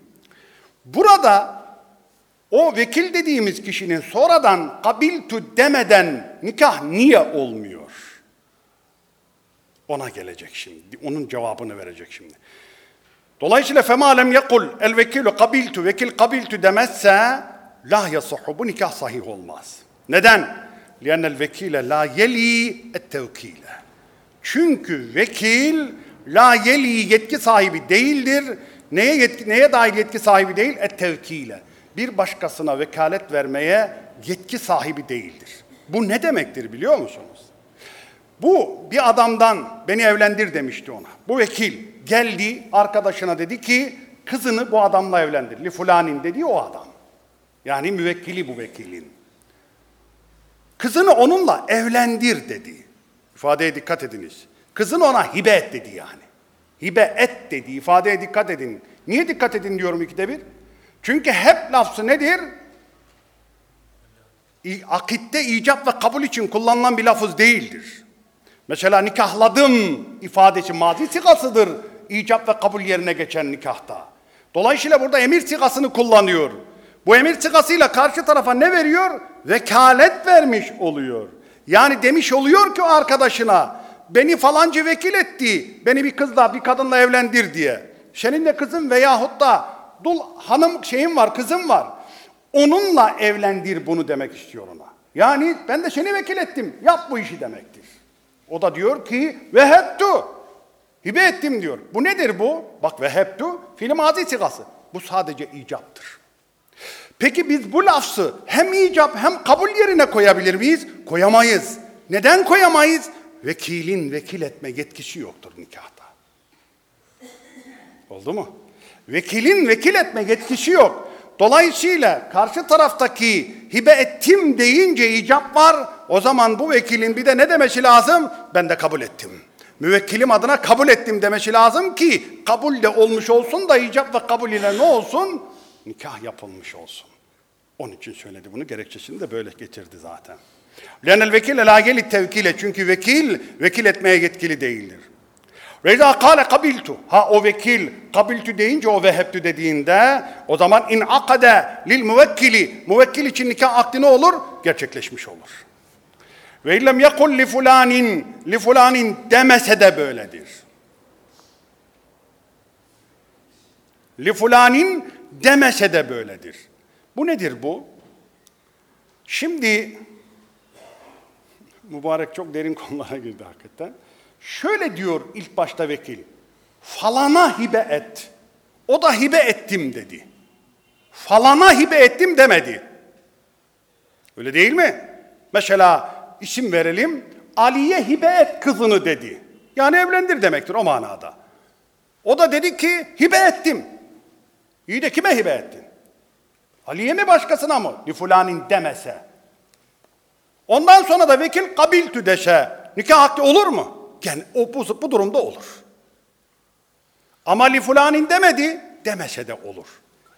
Burada o vekil dediğimiz kişinin sonradan kabiltu demeden nikah niye olmuyor? Ona gelecek şimdi. Onun cevabını verecek şimdi. Dolayısıyla fema lem yekul el vekilu kabiltu vekil kabiltu demezse la yasahhu bu nikah sahih olmaz. Neden? Vekile la yeli et tevkile. Çünkü vekil la yeli yetki sahibi değildir. Neye yetki, neye dair yetki sahibi değil? Et tevkile. Bir başkasına vekalet vermeye yetki sahibi değildir. Bu ne demektir biliyor musunuz? Bu bir adamdan beni evlendir demişti ona. Bu vekil geldi arkadaşına dedi ki kızını bu adamla evlendir. Li fulanin dediği o adam. Yani müvekkili bu vekilin. Kızını onunla evlendir dedi. İfadeye dikkat ediniz. Kızını ona hibe et dedi yani. Hibe et dedi. İfadeye dikkat edin. Niye dikkat edin diyorum ikide bir? Çünkü hep lafzı nedir? Akitte icap ve kabul için kullanılan bir lafız değildir. Mesela nikahladım ifadesi mazi sigasıdır. İcap ve kabul yerine geçen nikahta. Dolayısıyla burada emir sigasını kullanıyor. Bu emir sigasıyla karşı tarafa ne veriyor? Vekalet vermiş oluyor. Yani demiş oluyor ki arkadaşına beni falanca vekil etti. Beni bir kızla bir kadınla evlendir diye. Senin de kızın veyahut da dul hanım şeyim var kızım var. Onunla evlendir bunu demek istiyor ona. Yani ben de seni vekil ettim. Yap bu işi demektir. O da diyor ki vehebtu. Hibe ettim diyor. Bu nedir bu? Bak vehebtu fiil mazi sigası. Bu sadece icaptır. Peki biz bu lafzı hem icap hem kabul yerine koyabilir miyiz? Koyamayız. Neden koyamayız? vekilin vekil etme yetkisi yoktur nikahta. Oldu mu? Vekilin vekil etme yetkisi yok. Dolayısıyla karşı taraftaki hibe ettim deyince icap var. O zaman bu vekilin bir de ne demesi lazım? Ben de kabul ettim. Müvekkilim adına kabul ettim demesi lazım ki kabul de olmuş olsun da icap ve kabul ile ne olsun? Nikah yapılmış olsun. Onun için söyledi bunu. Gerekçesini de böyle getirdi zaten. Lenel vekil la gelit tevkile. Çünkü vekil vekil etmeye yetkili değildir. Reza kâle kabiltu. Ha o vekil kabiltu deyince o vehebtü dediğinde o zaman in akade lil müvekkili. Müvekkil için nikah akdi ne olur? Gerçekleşmiş olur. Ve illem yekul li fulanin li fulanin demese de böyledir. Li fulanin demese de böyledir. Bu nedir bu? Şimdi mübarek çok derin konulara girdi hakikaten. Şöyle diyor ilk başta vekil. Falana hibe et. O da hibe ettim dedi. Falana hibe ettim demedi. Öyle değil mi? Mesela isim verelim. Ali'ye hibe et kızını dedi. Yani evlendir demektir o manada. O da dedi ki hibe ettim. İyi de kime hibe ettin? Ali'ye mi başkasına mı? Li fulanin demese. Ondan sonra da vekil kabiltü deşe. Nikah hakkı olur mu? Yani o bu, bu durumda olur. Ama li fulanin demedi, demese de olur.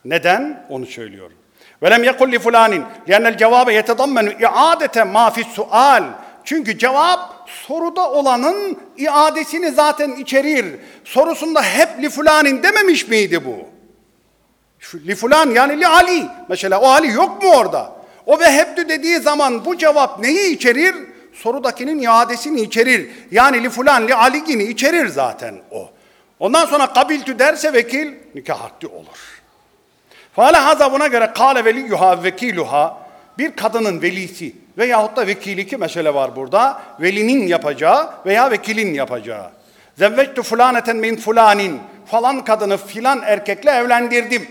Neden? Onu söylüyorum. Velem yekul li fulanin liyennel cevabe yetedammenu iadete ma fis sual. Çünkü cevap soruda olanın iadesini zaten içerir. Sorusunda hep li dememiş miydi bu? Li fulan yani li Ali. Mesela o Ali yok mu orada? O ve heptü dediği zaman bu cevap neyi içerir? Sorudakinin iadesini içerir. Yani li fulan li aligini içerir zaten o. Ondan sonra kabiltü derse vekil nikah hakkı olur. Fale haza buna göre kâle veliyyuha vekiluha bir kadının velisi veyahut da vekili iki mesele var burada. Velinin yapacağı veya vekilin yapacağı. Zevvectu fulaneten min fulanin falan kadını filan erkekle evlendirdim.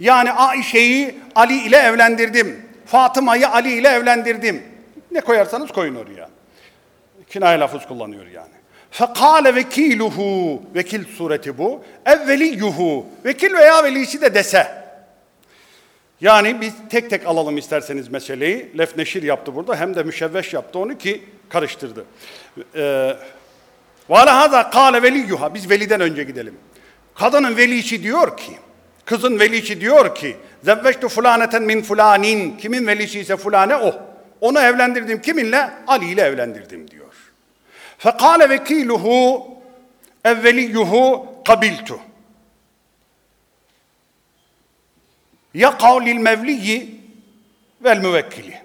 Yani Ayşe'yi Ali ile evlendirdim. Fatıma'yı Ali ile evlendirdim. Ne koyarsanız koyun oraya. Kinaye lafız kullanıyor yani. Fekale vekiluhu, vekil sureti bu. Evveliyuhu, vekil veya velisi de dese. Yani biz tek tek alalım isterseniz meseleyi. Lef neşir yaptı burada hem de müşevveş yaptı onu ki karıştırdı. Ee, Ve haza kâle veliyyuha, biz veliden önce gidelim. Kadının velisi diyor ki, kızın velisi diyor ki, zevveçtu fulaneten min fulanin, kimin velisi ise fulane o. Onu evlendirdim kiminle? Ali ile evlendirdim diyor. Fekale vekiluhu evveliyuhu kabiltu. Ya kavlil mevliyi vel müvekkili.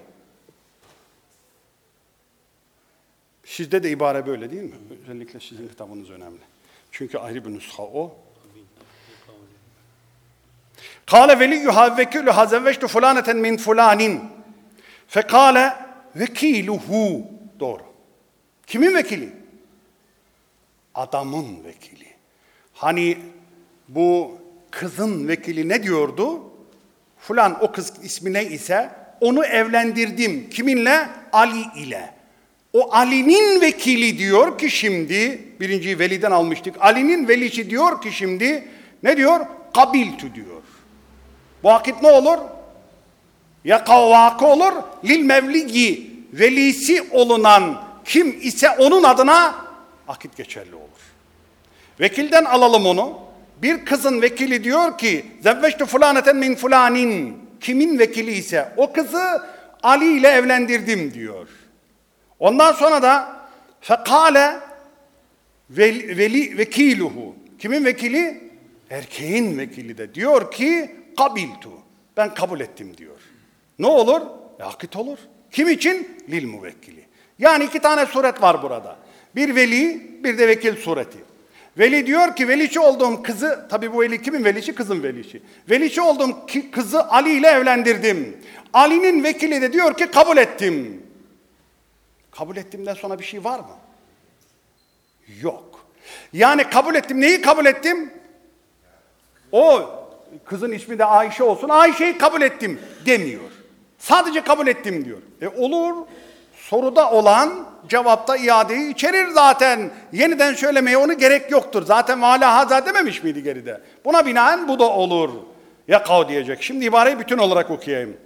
Sizde de ibare böyle değil mi? Özellikle sizin kitabınız önemli. Çünkü ayrı bir nüsha o. Kale veliyyuha vekiluha zevveçtu fulaneten min fulanin. Fekale vekiluhu. Doğru. Kimin vekili? Adamın vekili. Hani bu kızın vekili ne diyordu? Fulan o kız ismi ne ise onu evlendirdim. Kiminle? Ali ile. O Ali'nin vekili diyor ki şimdi, birinciyi veliden almıştık. Ali'nin velisi diyor ki şimdi, ne diyor? Kabiltü diyor. Vakit ne olur? Ya kavvakı olur, lil mevligi, velisi olunan kim ise onun adına akit geçerli olur. Vekilden alalım onu. Bir kızın vekili diyor ki, zevveçtu fulaneten min fulanin, kimin vekili ise o kızı Ali ile evlendirdim diyor. Ondan sonra da fekale veli vekiluhu. Kimin vekili? Erkeğin vekili de diyor ki kabiltu. Ben kabul ettim diyor. Ne olur? Akit olur. Kim için? Lil müvekkili. Yani iki tane suret var burada. Bir veli, bir de vekil sureti. Veli diyor ki velisi olduğum kızı, tabi bu veli kimin velisi? Kızın velisi. Velisi olduğum ki, kızı Ali ile evlendirdim. Ali'nin vekili de diyor ki kabul ettim. Kabul ettimden sonra bir şey var mı? Yok. Yani kabul ettim. Neyi kabul ettim? O kızın ismi de Ayşe olsun. Ayşe'yi kabul ettim demiyor. Sadece kabul ettim diyor. E olur. soruda olan cevapta iadeyi içerir zaten. Yeniden söylemeye onu gerek yoktur. Zaten vala haza dememiş miydi geride? Buna binaen bu da olur. Yakav diyecek. Şimdi ibareyi bütün olarak okuyayım.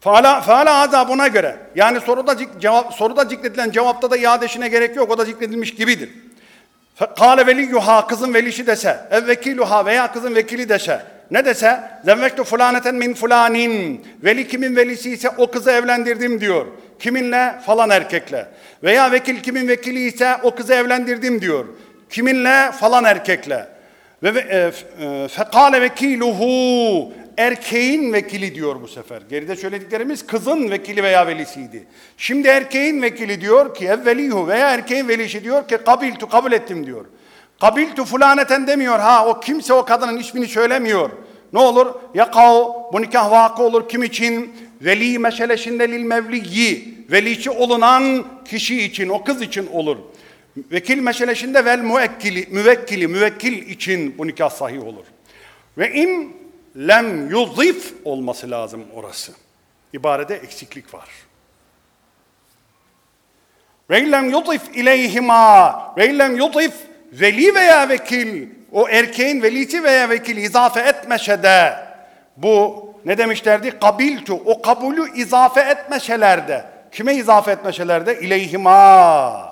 Faala, faala haza buna göre. Yani soruda, cevap, soruda zikredilen cevapta da iadesine gerek yok. O da zikredilmiş gibidir. Kale veliyyuha kızın velişi dese, ev vekiluha veya kızın vekili dese, ne dese, zevvektu fulaneten min fulanin, veli kimin velisi ise o kızı evlendirdim diyor. Kiminle? Falan erkekle. Veya vekil kimin vekili ise o kızı evlendirdim diyor. Kiminle? Falan erkekle. Ve e, e, fekale vekiluhu erkeğin vekili diyor bu sefer. Geride söylediklerimiz kızın vekili veya velisiydi. Şimdi erkeğin vekili diyor ki evvelihu veya erkeğin velisi diyor ki kabiltu kabul ettim diyor. Kabiltu fulaneten demiyor ha o kimse o kadının ismini söylemiyor. Ne olur? Yakav bu nikah vakı olur kim için? Veli meselesinde lil mevliyi velisi olunan kişi için o kız için olur. Vekil meselesinde vel müvekkili, müvekkili, müvekkil için bu nikah sahih olur. Ve in lem yuzif olması lazım orası. İbarede eksiklik var. Ve in lem yuzif ileyhima ve in lem yuzif veli veya vekil o erkeğin velisi veya vekili izafe etmeşe de bu ne demişlerdi? Kabiltu o kabulü izafe etmeşelerde kime izafe etmeşelerde? İleyhima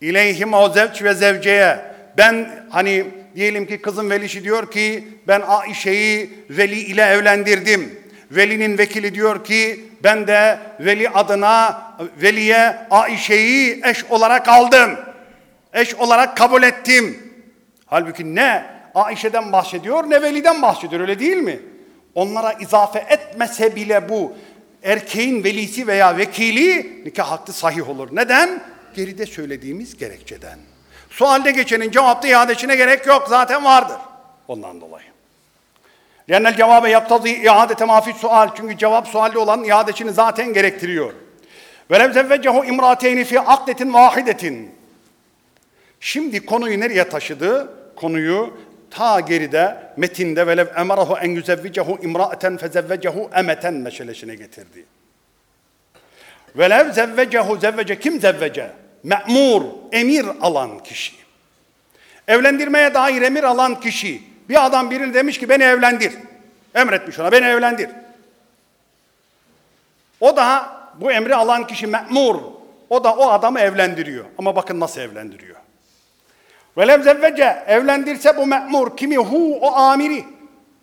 İleyhim o zevç ve zevceye. Ben hani diyelim ki kızın velisi diyor ki ben Aişe'yi veli ile evlendirdim. Velinin vekili diyor ki ben de veli adına veliye Aişe'yi eş olarak aldım. Eş olarak kabul ettim. Halbuki ne Aişe'den bahsediyor ne veliden bahsediyor öyle değil mi? Onlara izafe etmese bile bu erkeğin velisi veya vekili nikah hakkı sahih olur. Neden? Geride söylediğimiz gerekçeden. Sualde geçenin cevapta iadesine gerek yok zaten vardır. Ondan dolayı. Lennel cevabe yaktazi iadete mafi sual. Çünkü cevap sualde olan iadesini zaten gerektiriyor. Velev zevvecehu imrateyni fi akdetin vahidetin. Şimdi konuyu nereye taşıdı? Konuyu ta geride metinde velev emarahu en yüzevvicehu imra'eten fezevvecehu emeten meselesine getirdi. Velev zevvecehu zevvece kim zevvece? Me'mur, emir alan kişi. Evlendirmeye dair emir alan kişi. Bir adam birine demiş ki beni evlendir. Emretmiş ona beni evlendir. O da bu emri alan kişi me'mur. O da o adamı evlendiriyor. Ama bakın nasıl evlendiriyor. Velev zevvece evlendirse bu me'mur kimi hu o amiri.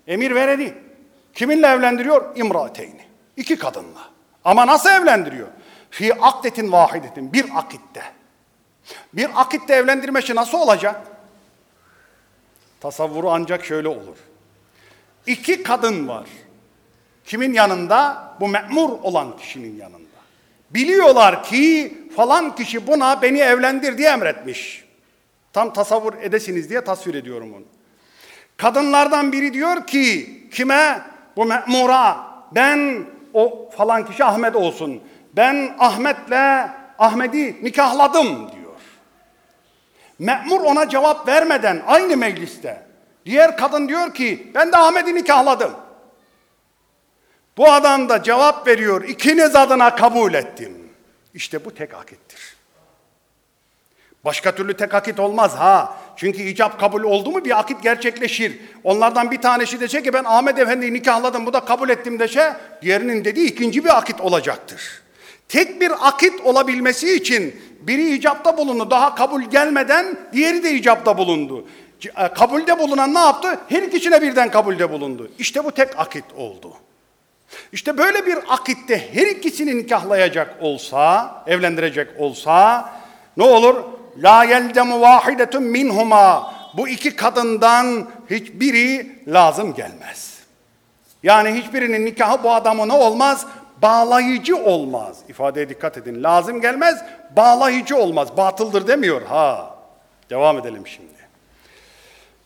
Emir vereni. Kiminle evlendiriyor? İmrateyni. İki kadınla. Ama nasıl evlendiriyor? Fi akdetin vahidetin. Bir akitte. Bir akitte evlendirmesi nasıl olacak? Tasavvuru ancak şöyle olur. İki kadın var. Kimin yanında? Bu me'mur olan kişinin yanında. Biliyorlar ki falan kişi buna beni evlendir diye emretmiş. Tam tasavvur edesiniz diye tasvir ediyorum onu. Kadınlardan biri diyor ki kime? Bu me'mura. Ben o falan kişi Ahmet olsun. Ben Ahmet'le Ahmet'i nikahladım diyor. Me'mur ona cevap vermeden aynı mecliste diğer kadın diyor ki ben de Ahmet'i nikahladım. Bu adam da cevap veriyor ikiniz adına kabul ettim. İşte bu tek akittir. Başka türlü tek akit olmaz ha. Çünkü icap kabul oldu mu bir akit gerçekleşir. Onlardan bir tanesi dese ki ben Ahmet Efendi'yi nikahladım bu da kabul ettim dese diğerinin dediği ikinci bir akit olacaktır. Tek bir akit olabilmesi için biri icapta bulundu daha kabul gelmeden diğeri de icapta bulundu. E, Kabulde bulunan ne yaptı? Her ikisine birden kabulde bulundu. İşte bu tek akit oldu. İşte böyle bir akitte her ikisini nikahlayacak olsa, evlendirecek olsa ne olur? La yelcemu vahidetun minhuma. Bu iki kadından hiçbiri lazım gelmez. Yani hiçbirinin nikahı bu adamına olmaz, bağlayıcı olmaz. İfadeye dikkat edin. Lazım gelmez, bağlayıcı olmaz. Batıldır demiyor. Ha. Devam edelim şimdi.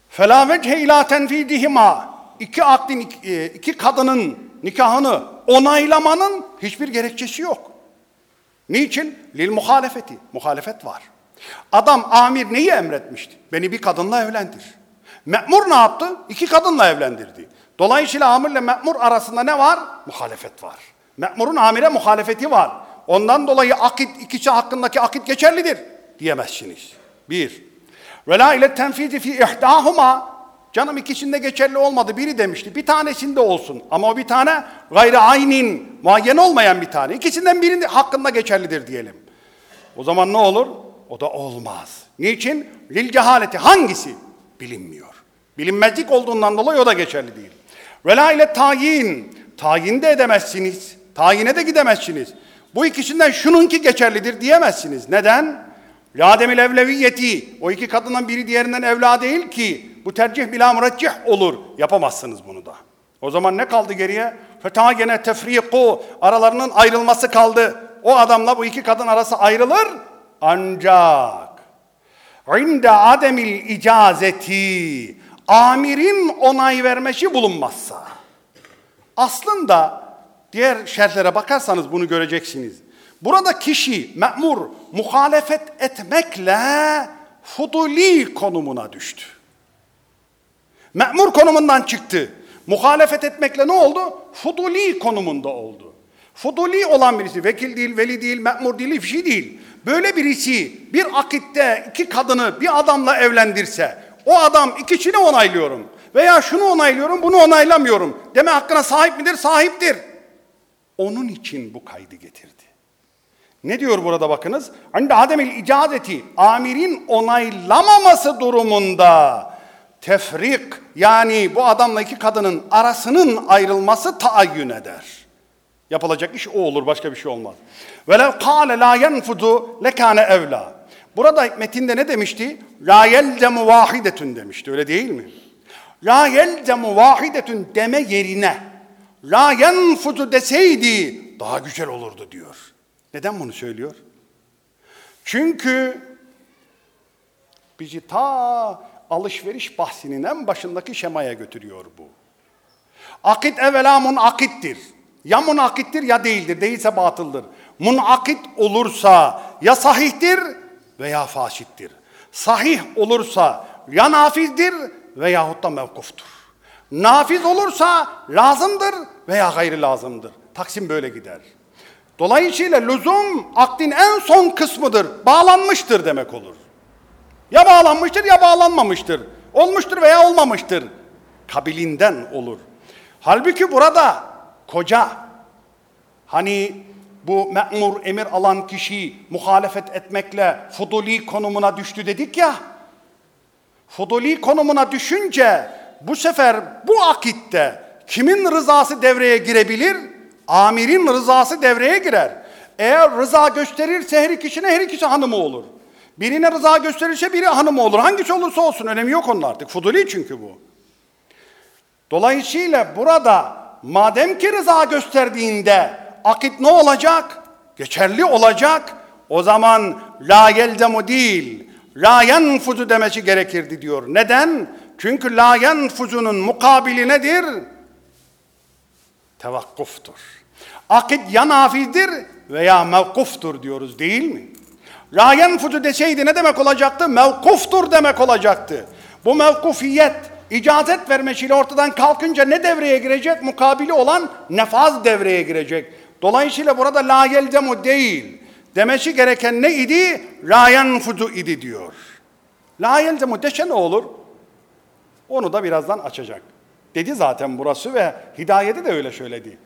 Fela vece ila tenfidihima. İki akdin, e, iki kadının nikahını onaylamanın hiçbir gerekçesi yok. Niçin? Lil muhalefeti. Muhalefet var. Adam amir neyi emretmişti? Beni bir kadınla evlendir. Me'mur ne yaptı? İki kadınla evlendirdi. Dolayısıyla amirle me'mur arasında ne var? Muhalefet var. Me'murun amire muhalefeti var. Ondan dolayı akit ikisi hakkındaki akit geçerlidir diyemezsiniz. Bir. Ve la ile tenfizi fi ihdahuma Canım ikisinde geçerli olmadı. Biri demişti. Bir tanesinde olsun. Ama o bir tane gayri aynin, muayyen olmayan bir tane. İkisinden birinin hakkında geçerlidir diyelim. O zaman ne olur? O da olmaz. Niçin? Lil cehaleti. Hangisi? Bilinmiyor. Bilinmezlik olduğundan dolayı o da geçerli değil. Vela ile tayin. Tayin de edemezsiniz. Tayine de gidemezsiniz. Bu ikisinden şununki geçerlidir diyemezsiniz. Neden? Lademil evleviyeti. O iki kadından biri diğerinden evla değil ki. Bu tercih bila müreccih olur. Yapamazsınız bunu da. O zaman ne kaldı geriye? Feta gene tefriku. Aralarının ayrılması kaldı. O adamla bu iki kadın arası ayrılır. Ancak inde ademil icazeti amirin onay vermesi bulunmazsa. Aslında diğer şerhlere bakarsanız bunu göreceksiniz. Burada kişi me'mur muhalefet etmekle fuduli konumuna düştü. Me'mur konumundan çıktı. Muhalefet etmekle ne oldu? Fuduli konumunda oldu. Fuduli olan birisi, vekil değil, veli değil, me'mur değil, bir şey değil. Böyle birisi bir akitte iki kadını bir adamla evlendirse, o adam ikisini onaylıyorum veya şunu onaylıyorum, bunu onaylamıyorum deme hakkına sahip midir? Sahiptir. Onun için bu kaydı getirdi. Ne diyor burada bakınız? Ande ademil icazeti, amirin onaylamaması durumunda tefrik yani bu adamla iki kadının arasının ayrılması taayyün eder. Yapılacak iş o olur, başka bir şey olmaz. Velev kâle la yenfudu lekâne evlâ. Burada metinde ne demişti? La yelzemu vahidetün demişti, öyle değil mi? La yelzemu vahidetün deme yerine la yenfudu deseydi daha güzel olurdu diyor. Neden bunu söylüyor? Çünkü bizi ta alışveriş bahsinin en başındaki şemaya götürüyor bu. Akit evvela munakittir. Ya munakittir ya değildir. Değilse batıldır. Munakit olursa ya sahihtir veya faşittir. Sahih olursa ya nafizdir veyahut da mevkuftur. Nafiz olursa lazımdır veya gayri lazımdır. Taksim böyle gider. Dolayısıyla lüzum akdin en son kısmıdır. Bağlanmıştır demek olur. Ya bağlanmıştır ya bağlanmamıştır. Olmuştur veya olmamıştır. Kabilinden olur. Halbuki burada koca hani bu me'mur emir alan kişi muhalefet etmekle fuduli konumuna düştü dedik ya. Fuduli konumuna düşünce bu sefer bu akitte kimin rızası devreye girebilir? Amirin rızası devreye girer. Eğer rıza gösterirse her ikisine her ikisi hanımı olur. Birine rıza gösterirse biri hanımı olur. Hangisi olursa olsun önemi yok onun artık. Fuduli çünkü bu. Dolayısıyla burada madem ki rıza gösterdiğinde akit ne olacak? Geçerli olacak. O zaman la yelzemu değil, la yenfuzu demesi gerekirdi diyor. Neden? Çünkü la yenfuzunun mukabili nedir? Tevakkuftur. Akit ya nafizdir veya mevkuftur diyoruz değil mi? La yenfuzu deseydi ne demek olacaktı? Mevkuftur demek olacaktı. Bu mevkufiyet icazet vermesiyle ortadan kalkınca ne devreye girecek? Mukabili olan nefaz devreye girecek. Dolayısıyla burada la yelzemu değil. Demesi gereken ne idi? La yenfuzu idi diyor. La yelzemu dese ne olur? Onu da birazdan açacak. Dedi zaten burası ve hidayeti de öyle söyledi.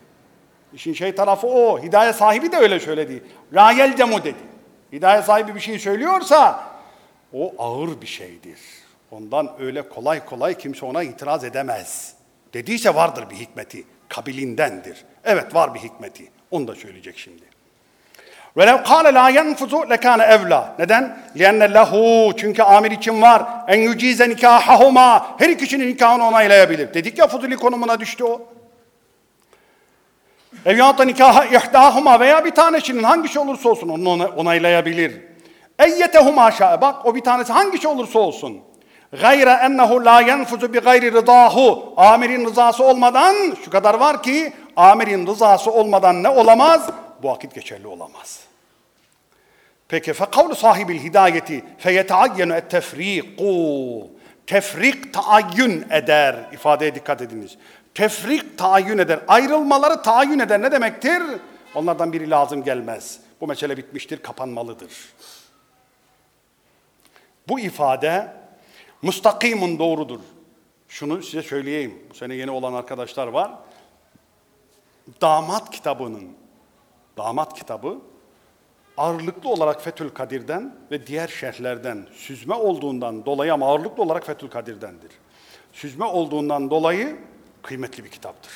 İşin şey tarafı o. Hidayet sahibi de öyle söyledi. La yelzemu dedi. Hidayet sahibi bir şey söylüyorsa o ağır bir şeydir. Ondan öyle kolay kolay kimse ona itiraz edemez. Dediyse vardır bir hikmeti. Kabilindendir. Evet var bir hikmeti. Onu da söyleyecek şimdi. Velev kâle lâ yenfuzu lekâne evlâ. Neden? Lienne lehu. Çünkü amir için var. En yücize nikâhahuma. Her ikisinin nikahını onaylayabilir. Dedik ya fuzuli konumuna düştü o. Ev yahut da nikaha ihdahuma veya bir tanesinin hangisi olursa olsun onu onaylayabilir. Eyyetehuma şa'e. Bak o bir tanesi hangisi olursa olsun. Gayre ennehu la yenfuzu bi gayri rıdahu. Amirin rızası olmadan şu kadar var ki amirin rızası olmadan ne olamaz? Bu vakit geçerli olamaz. Peki fe kavlu sahibil hidayeti fe yeteayyenu et tefriku. Tefrik taayyün eder. ifadeye dikkat ediniz. Tefrik taayyün eder. Ayrılmaları taayyün eder. Ne demektir? Onlardan biri lazım gelmez. Bu mesele bitmiştir, kapanmalıdır. Bu ifade mustakimun doğrudur. Şunu size söyleyeyim. Bu sene yeni olan arkadaşlar var. Damat kitabının damat kitabı ağırlıklı olarak Fethül Kadir'den ve diğer şerhlerden süzme olduğundan dolayı ama ağırlıklı olarak Fethül Kadir'dendir. Süzme olduğundan dolayı kıymetli bir kitaptır.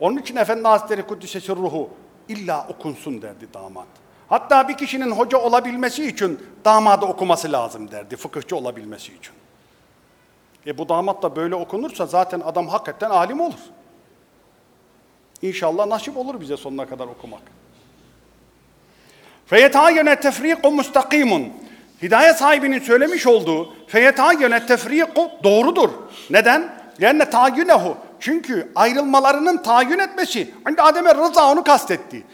Onun için Efendi Hazretleri Kuddisesi ruhu illa okunsun derdi damat. Hatta bir kişinin hoca olabilmesi için damadı okuması lazım derdi, fıkıhçı olabilmesi için. E bu damat da böyle okunursa zaten adam hakikaten alim olur. İnşallah nasip olur bize sonuna kadar okumak. Feyetâgene tefriku mustakimun. Hidayet sahibinin söylemiş olduğu feyetâgene tefriku doğrudur. Neden? Lenne tâgünehu. Çünkü ayrılmalarının tayin etmesi. Adem'e rıza onu kastetti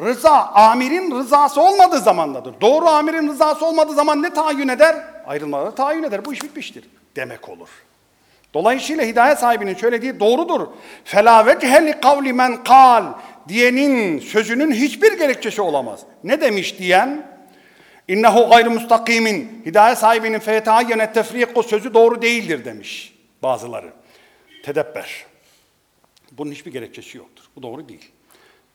Rıza, amirin rızası olmadığı zamandadır. Doğru amirin rızası olmadığı zaman ne tayin eder? Ayrılmaları tayin eder. Bu iş bitmiştir. Demek olur. Dolayısıyla hidayet sahibinin söylediği doğrudur. فَلَا وَجْهَ لِقَوْلِ مَنْ قَالْ diyenin sözünün hiçbir gerekçesi olamaz. Ne demiş diyen? İnnehu gayru mustakimin. Hidayet sahibinin feyetâyyene tefriku sözü doğru değildir demiş bazıları. Tedebber. Bunun hiçbir gerekçesi yoktur. Bu doğru değil.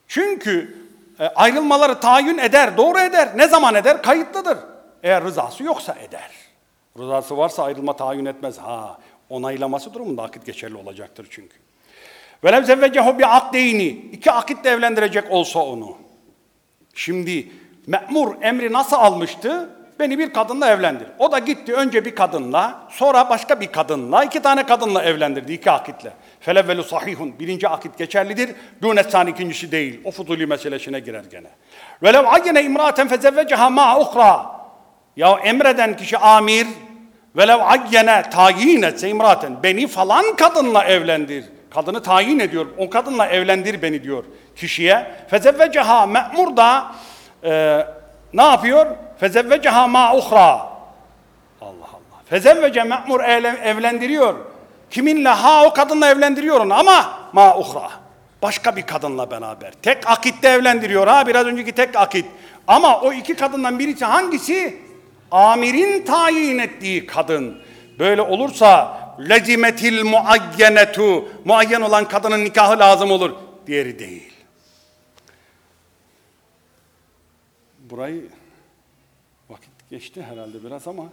Çünkü e, ayrılmaları tayin eder, doğru eder. Ne zaman eder? Kayıtlıdır. Eğer rızası yoksa eder. Rızası varsa ayrılma tayin etmez. Ha, onaylaması durumunda akit geçerli olacaktır çünkü. Velev zevvecehu bi akdeyni. iki akitle evlendirecek olsa onu. Şimdi me'mur emri nasıl almıştı? Beni bir kadınla evlendir. O da gitti önce bir kadınla, sonra başka bir kadınla, iki tane kadınla evlendirdi, iki akitle. Felevvelu sahihun. Birinci akit geçerlidir. Dünestan ikincisi değil. O fuduli meselesine girer gene. Velev ayyene imraten fezevveceha ma ukra. Ya emreden kişi amir, velev ayyene tayin etse imraten. Beni falan kadınla evlendir. Kadını tayin ediyor. O kadınla evlendir beni diyor kişiye. Fezevveceha me'mur da e, ne yapıyor? Fezevveceha ma uhra. Allah Allah. Fezevvece me'mur evlen- evlendiriyor. Kiminle? Ha o kadınla evlendiriyor onu ama ma uhra. Başka bir kadınla beraber. Tek akitte evlendiriyor ha biraz önceki tek akit. Ama o iki kadından birisi hangisi? Amirin tayin ettiği kadın. Böyle olursa lezimetil muayyenetu. Muayyen olan kadının nikahı lazım olur. Diğeri değil. Burayı geçti herhalde biraz ama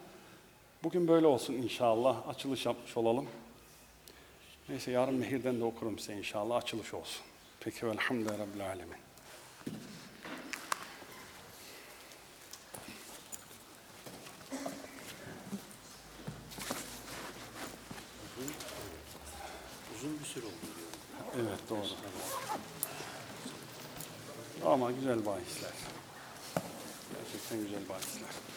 bugün böyle olsun inşallah. Açılış yapmış olalım. Neyse yarın Mehir'den de okurum size inşallah. Açılış olsun. Peki velhamdülillahi Rabbil Alemin. Uzun bir süre oldu. Evet doğru. Ama güzel bahisler. Gerçekten güzel bahisler.